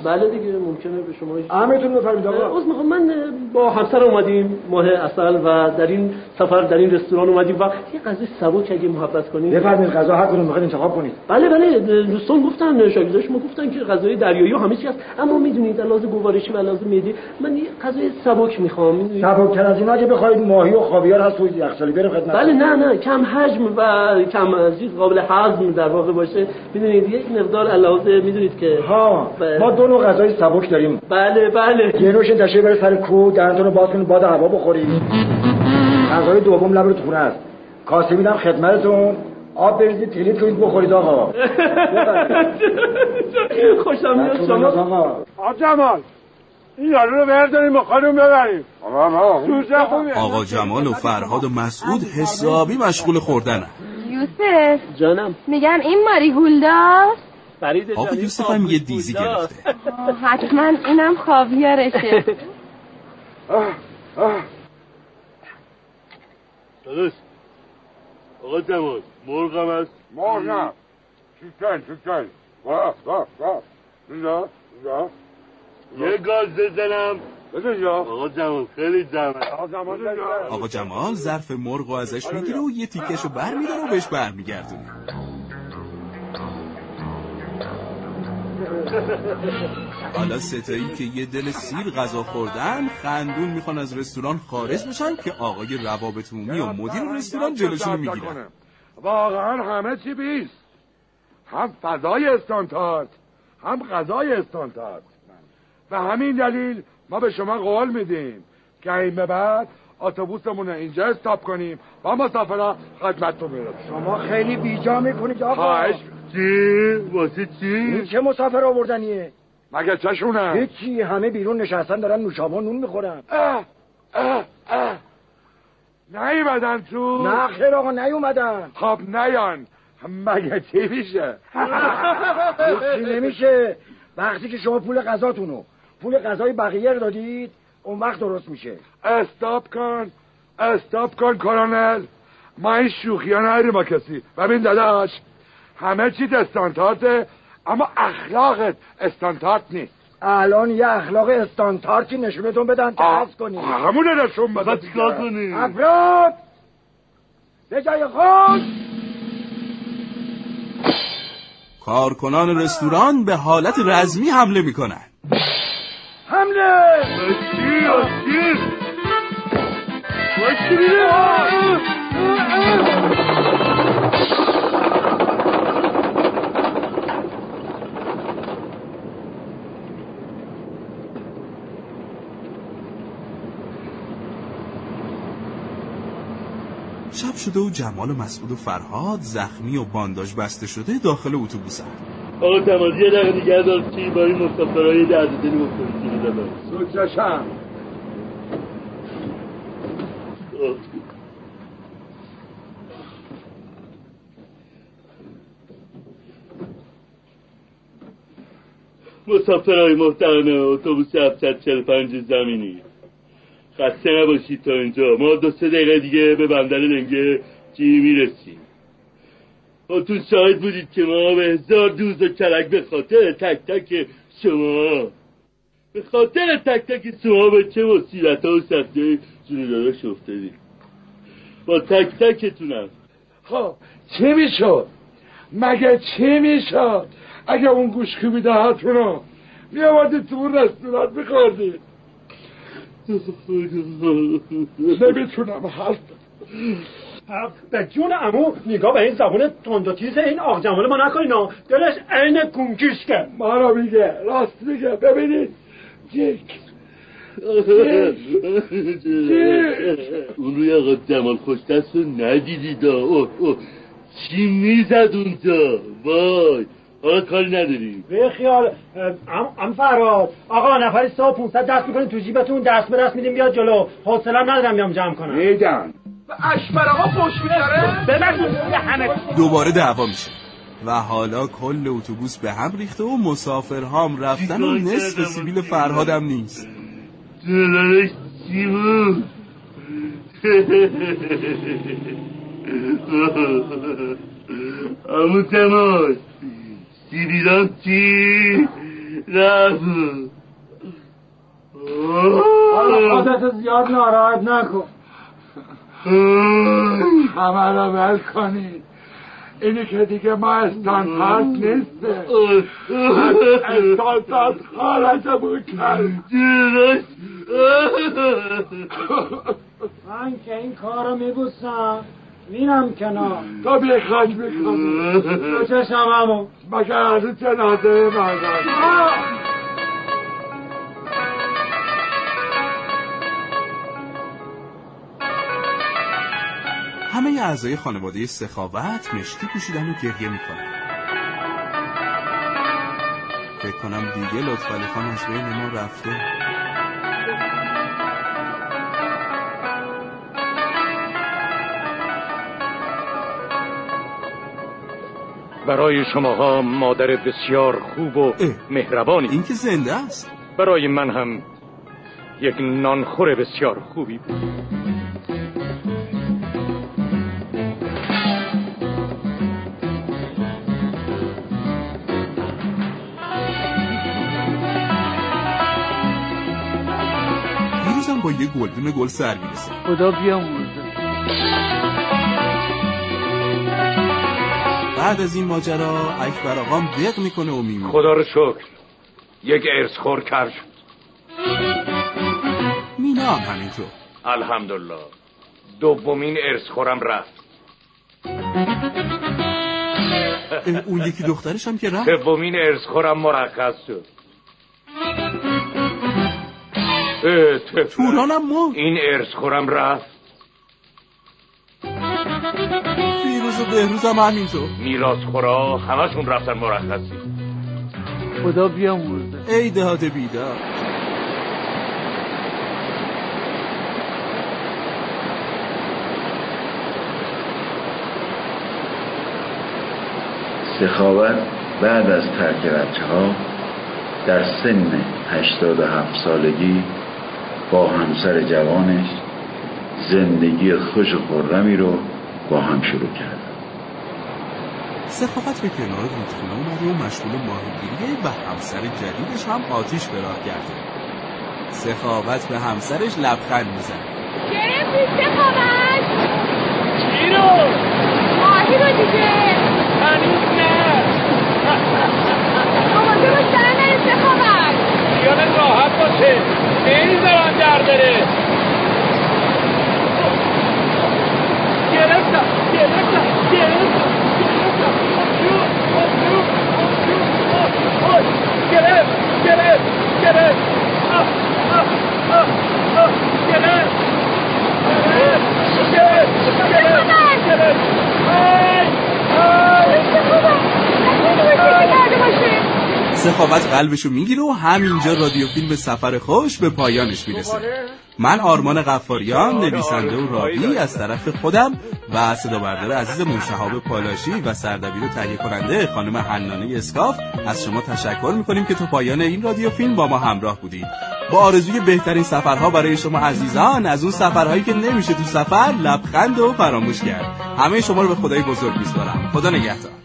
بله دیگه ممکنه به شما همتون بفرمایید آقا. از می‌خوام من با همسر اومدیم ماه اصل و در این سفر در این رستوران اومدیم و یه غذای سبک اگه محبت کنیم بفرمایید غذا هر کدوم می‌خواید انتخاب کنید. بله بله دوستان گفتن شاگرداش ما گفتن که غذای دریایی و همه چی هست. اما می‌دونید لحاظ گوارشی و لحاظ میدی من یه غذای سبک می‌خوام می‌دونید؟ سبکتر از اینا که بخواید ماهی و خاویار هست توی یخچالی بریم خدمت. بله نه نه کم حجم و کم چیز قابل هضم در واقع باشه. می‌دونید یک مقدار علاوه می‌دونید که ها. ما دو نوع غذای سبک داریم. بله بله. یه نوعش تشه بره سر کو دهنتون رو باز کنید باد هوا بخورید. غذای دوم لب رو تو خونه است. کاسه میدم خدمتتون. آب بریزید تلیت کنید بخورید آقا. خوشم میاد شما؟ آقا. آب جمال این یارو رو برداریم با خانم ببریم. آقا جمال و فرهاد و مسعود حسابی مشغول خوردنن. یوسف. جانم. میگم این ماری گولداست فرید آقا یوسف هم یه دیزی گرفته. حتما اینم خاویارشه داداش آقا جمال مرغم هست. مرغ نه چیکن چیکن؟ واه واه واه اینجا اینجا. یه گاز بزنم. آقا جمال خیلی زحمت آقا جمال ظرف مرغ و ازش می‌گیره و یه تیکشو بر میداره و بهش برمیگردونه. حالا ستایی که یه دل سیر غذا خوردن خندون می‌خوان از رستوران خارج بشن که آقای روابط عمومی و مدیر رستوران جلوشون می‌گیرن. واقعا همه چی بیست. هم فضای استانتارد هم غذای استانتارد. به همین دلیل ما به شما قول میدیم که این به بعد اتوبوسمون رو اینجا استاپ کنیم و مسافرا خدمتتون برسیم شما خیلی بیجا می‌کنید آقا. خواهش چی؟ واسه این چی؟ چه مسافر آوردنیه؟ مگه چشونه هیچی همه بیرون نشستن دارن نوشابه نون می‌خورن. اه اه اه. نیومدن تو؟ نه خیر آقا نیومدن. خب نیان. مگه چی میشه؟ هیچی نمیشه. وقتی که شما پول غذاتونو پول غذای بقیه رو دادید اون وقت درست میشه. استاپ کن. استاپ کن کورونل ما این شوخی ها با کسی. ببین داداش. همه چیز استاندارده اما اخلاقت استاندارد نیست. الان یه اخلاق استانداردی نشونتون بدن که حذف کنید. همونه نشون بده چیکار کنیم؟ افراد! به جای خود! کارکنان رستوران به حالت رزمی حمله می‌کنن. حمله! چی؟ شب شده و جمال و مسعود و فرهاد زخمی و بانداج بسته شده داخل اتوبوسن آقا تمازی یه دقیقه دیگه دار چی؟ باری مسافرهای درددل مسافرسی مسافرای مسافرهای محترم اتوبوس 745 زمینی. خسته نباشید تا اینجا. ما دو سه دقیقه دیگه به بندر لنگه جی می‌رسیم. تو شاهد بودید که ما به هزار دوز و کلک به خاطر تک تک شما. به خاطر تک تک شما به چه مصیبت ها و سختی جون داداش افتادیم با تک تکتونم. خب چه می‌شد؟ مگه چه می‌شد؟ اگه اون گوش کوبیده هاتون رو میامدی تو اون رستوران میخوردی. نمی‌تونم حرف به جون امو نگاه به این زبون تند و تیز این آق جمال ما نکنین دلش عین گونگیشکه ما رو میگه. راست میگه. ببینید. جیک. اون روی آقا جمال خوشدست رو ندیدید چی می‌زد اونجا؟ وای. حالا کاری نداریم به خیال ام, ام فراد آقا نفری سا 500 دست می‌کنیم تو جیبتون دست به دست میدیم بیاد جلو. حوصله ندارم بیام جمع کنم. میدم اشبر آقا پشت میداره؟ ببین همه دوباره دعوا میشه. و حالا کل اتوبوس به هم ریخته و مسافرهام رفتن و نصف سیبیل فرهادم نیست. امو تماس رفت. حالا خودت زیاد ناراحت نکن. همه رو بل کنید اینی که دیگه ما استانتارت نیسته. استانتارت خالتمون کرد من که این کار رو میبوسم. میرم کنار. تو بی خاک می‌کنی تو چشم همون مگر از جنازه مردم همه اعضای خانواده سخاوت مشکی پوشیدن و گریه می‌کنن. فکر کنم دیگه لطفالی خان از بین ما رفته. برای شماها مادر بسیار خوب و مهربانی. این که زنده است. برای من هم یک نانخور بسیار خوبی. بود با یه گلدون گل سر می‌رسه. خدا بیامرزه. بعد از این ماجرا اکبر آقام دق می‌کنه و میمیره. خدا رو شکر. یک ارسخور کر شد. مینا هم همینطور. الحمدلله. دومین ارسخورم رفت. اه، اون یکی دخترش هم که رفت؟ سومین ارسخورم مرخص شد. تورانم مرد. این ارسخورم رفت. فیروز و بهروز هم همینطور. میراث خورا همشون رفتن مرخصی. خدا بیامرزه. ای دهات بیدار. سخاوت بعد از ترک بچه ها در سن 87 سالگی با همسر جوانش زندگی خوش و خرمی رو با هم شروع کرد. سخاوت به کنار رودخونه اومده و مشغول ماهیگیریه و همسر جدیدش هم آتیش به راه کرده. سخاوت به همسرش لبخند می‌زنه. گرفتی سخاوت چی رو؟ ماهی رو دیگه. هنوز نه آماده باش در نره سخاوت خیالت راحت باشه. نمی‌ذارم در بره. گرفتم گرفتم گرفتم. آب آی گرفت گرفت گرفت آه آه آه آه گرفت گرفت گرفت گرفت گرفت آی آی سخاوت قلبشو می‌گیره و همینجا رادیو فیلم سفر خوش به پایانش می‌رسه. من آرمان غفاریان نویسنده و راوی از طرف خودم و صدا بردار عزیز شهاب پالاشی و سردبیر و تهیه کننده خانم حنانه اسکاف. از شما تشکر می‌کنیم که تو پایان این رادیو فیلم با ما همراه بودید. با آرزوی بهترین سفرها برای شما عزیزان از اون سفرهایی که نمیشه تو سفر لبخند و فراموش کرد. همه شما رو به خدای بزرگ میسپارم خدا نگهدار.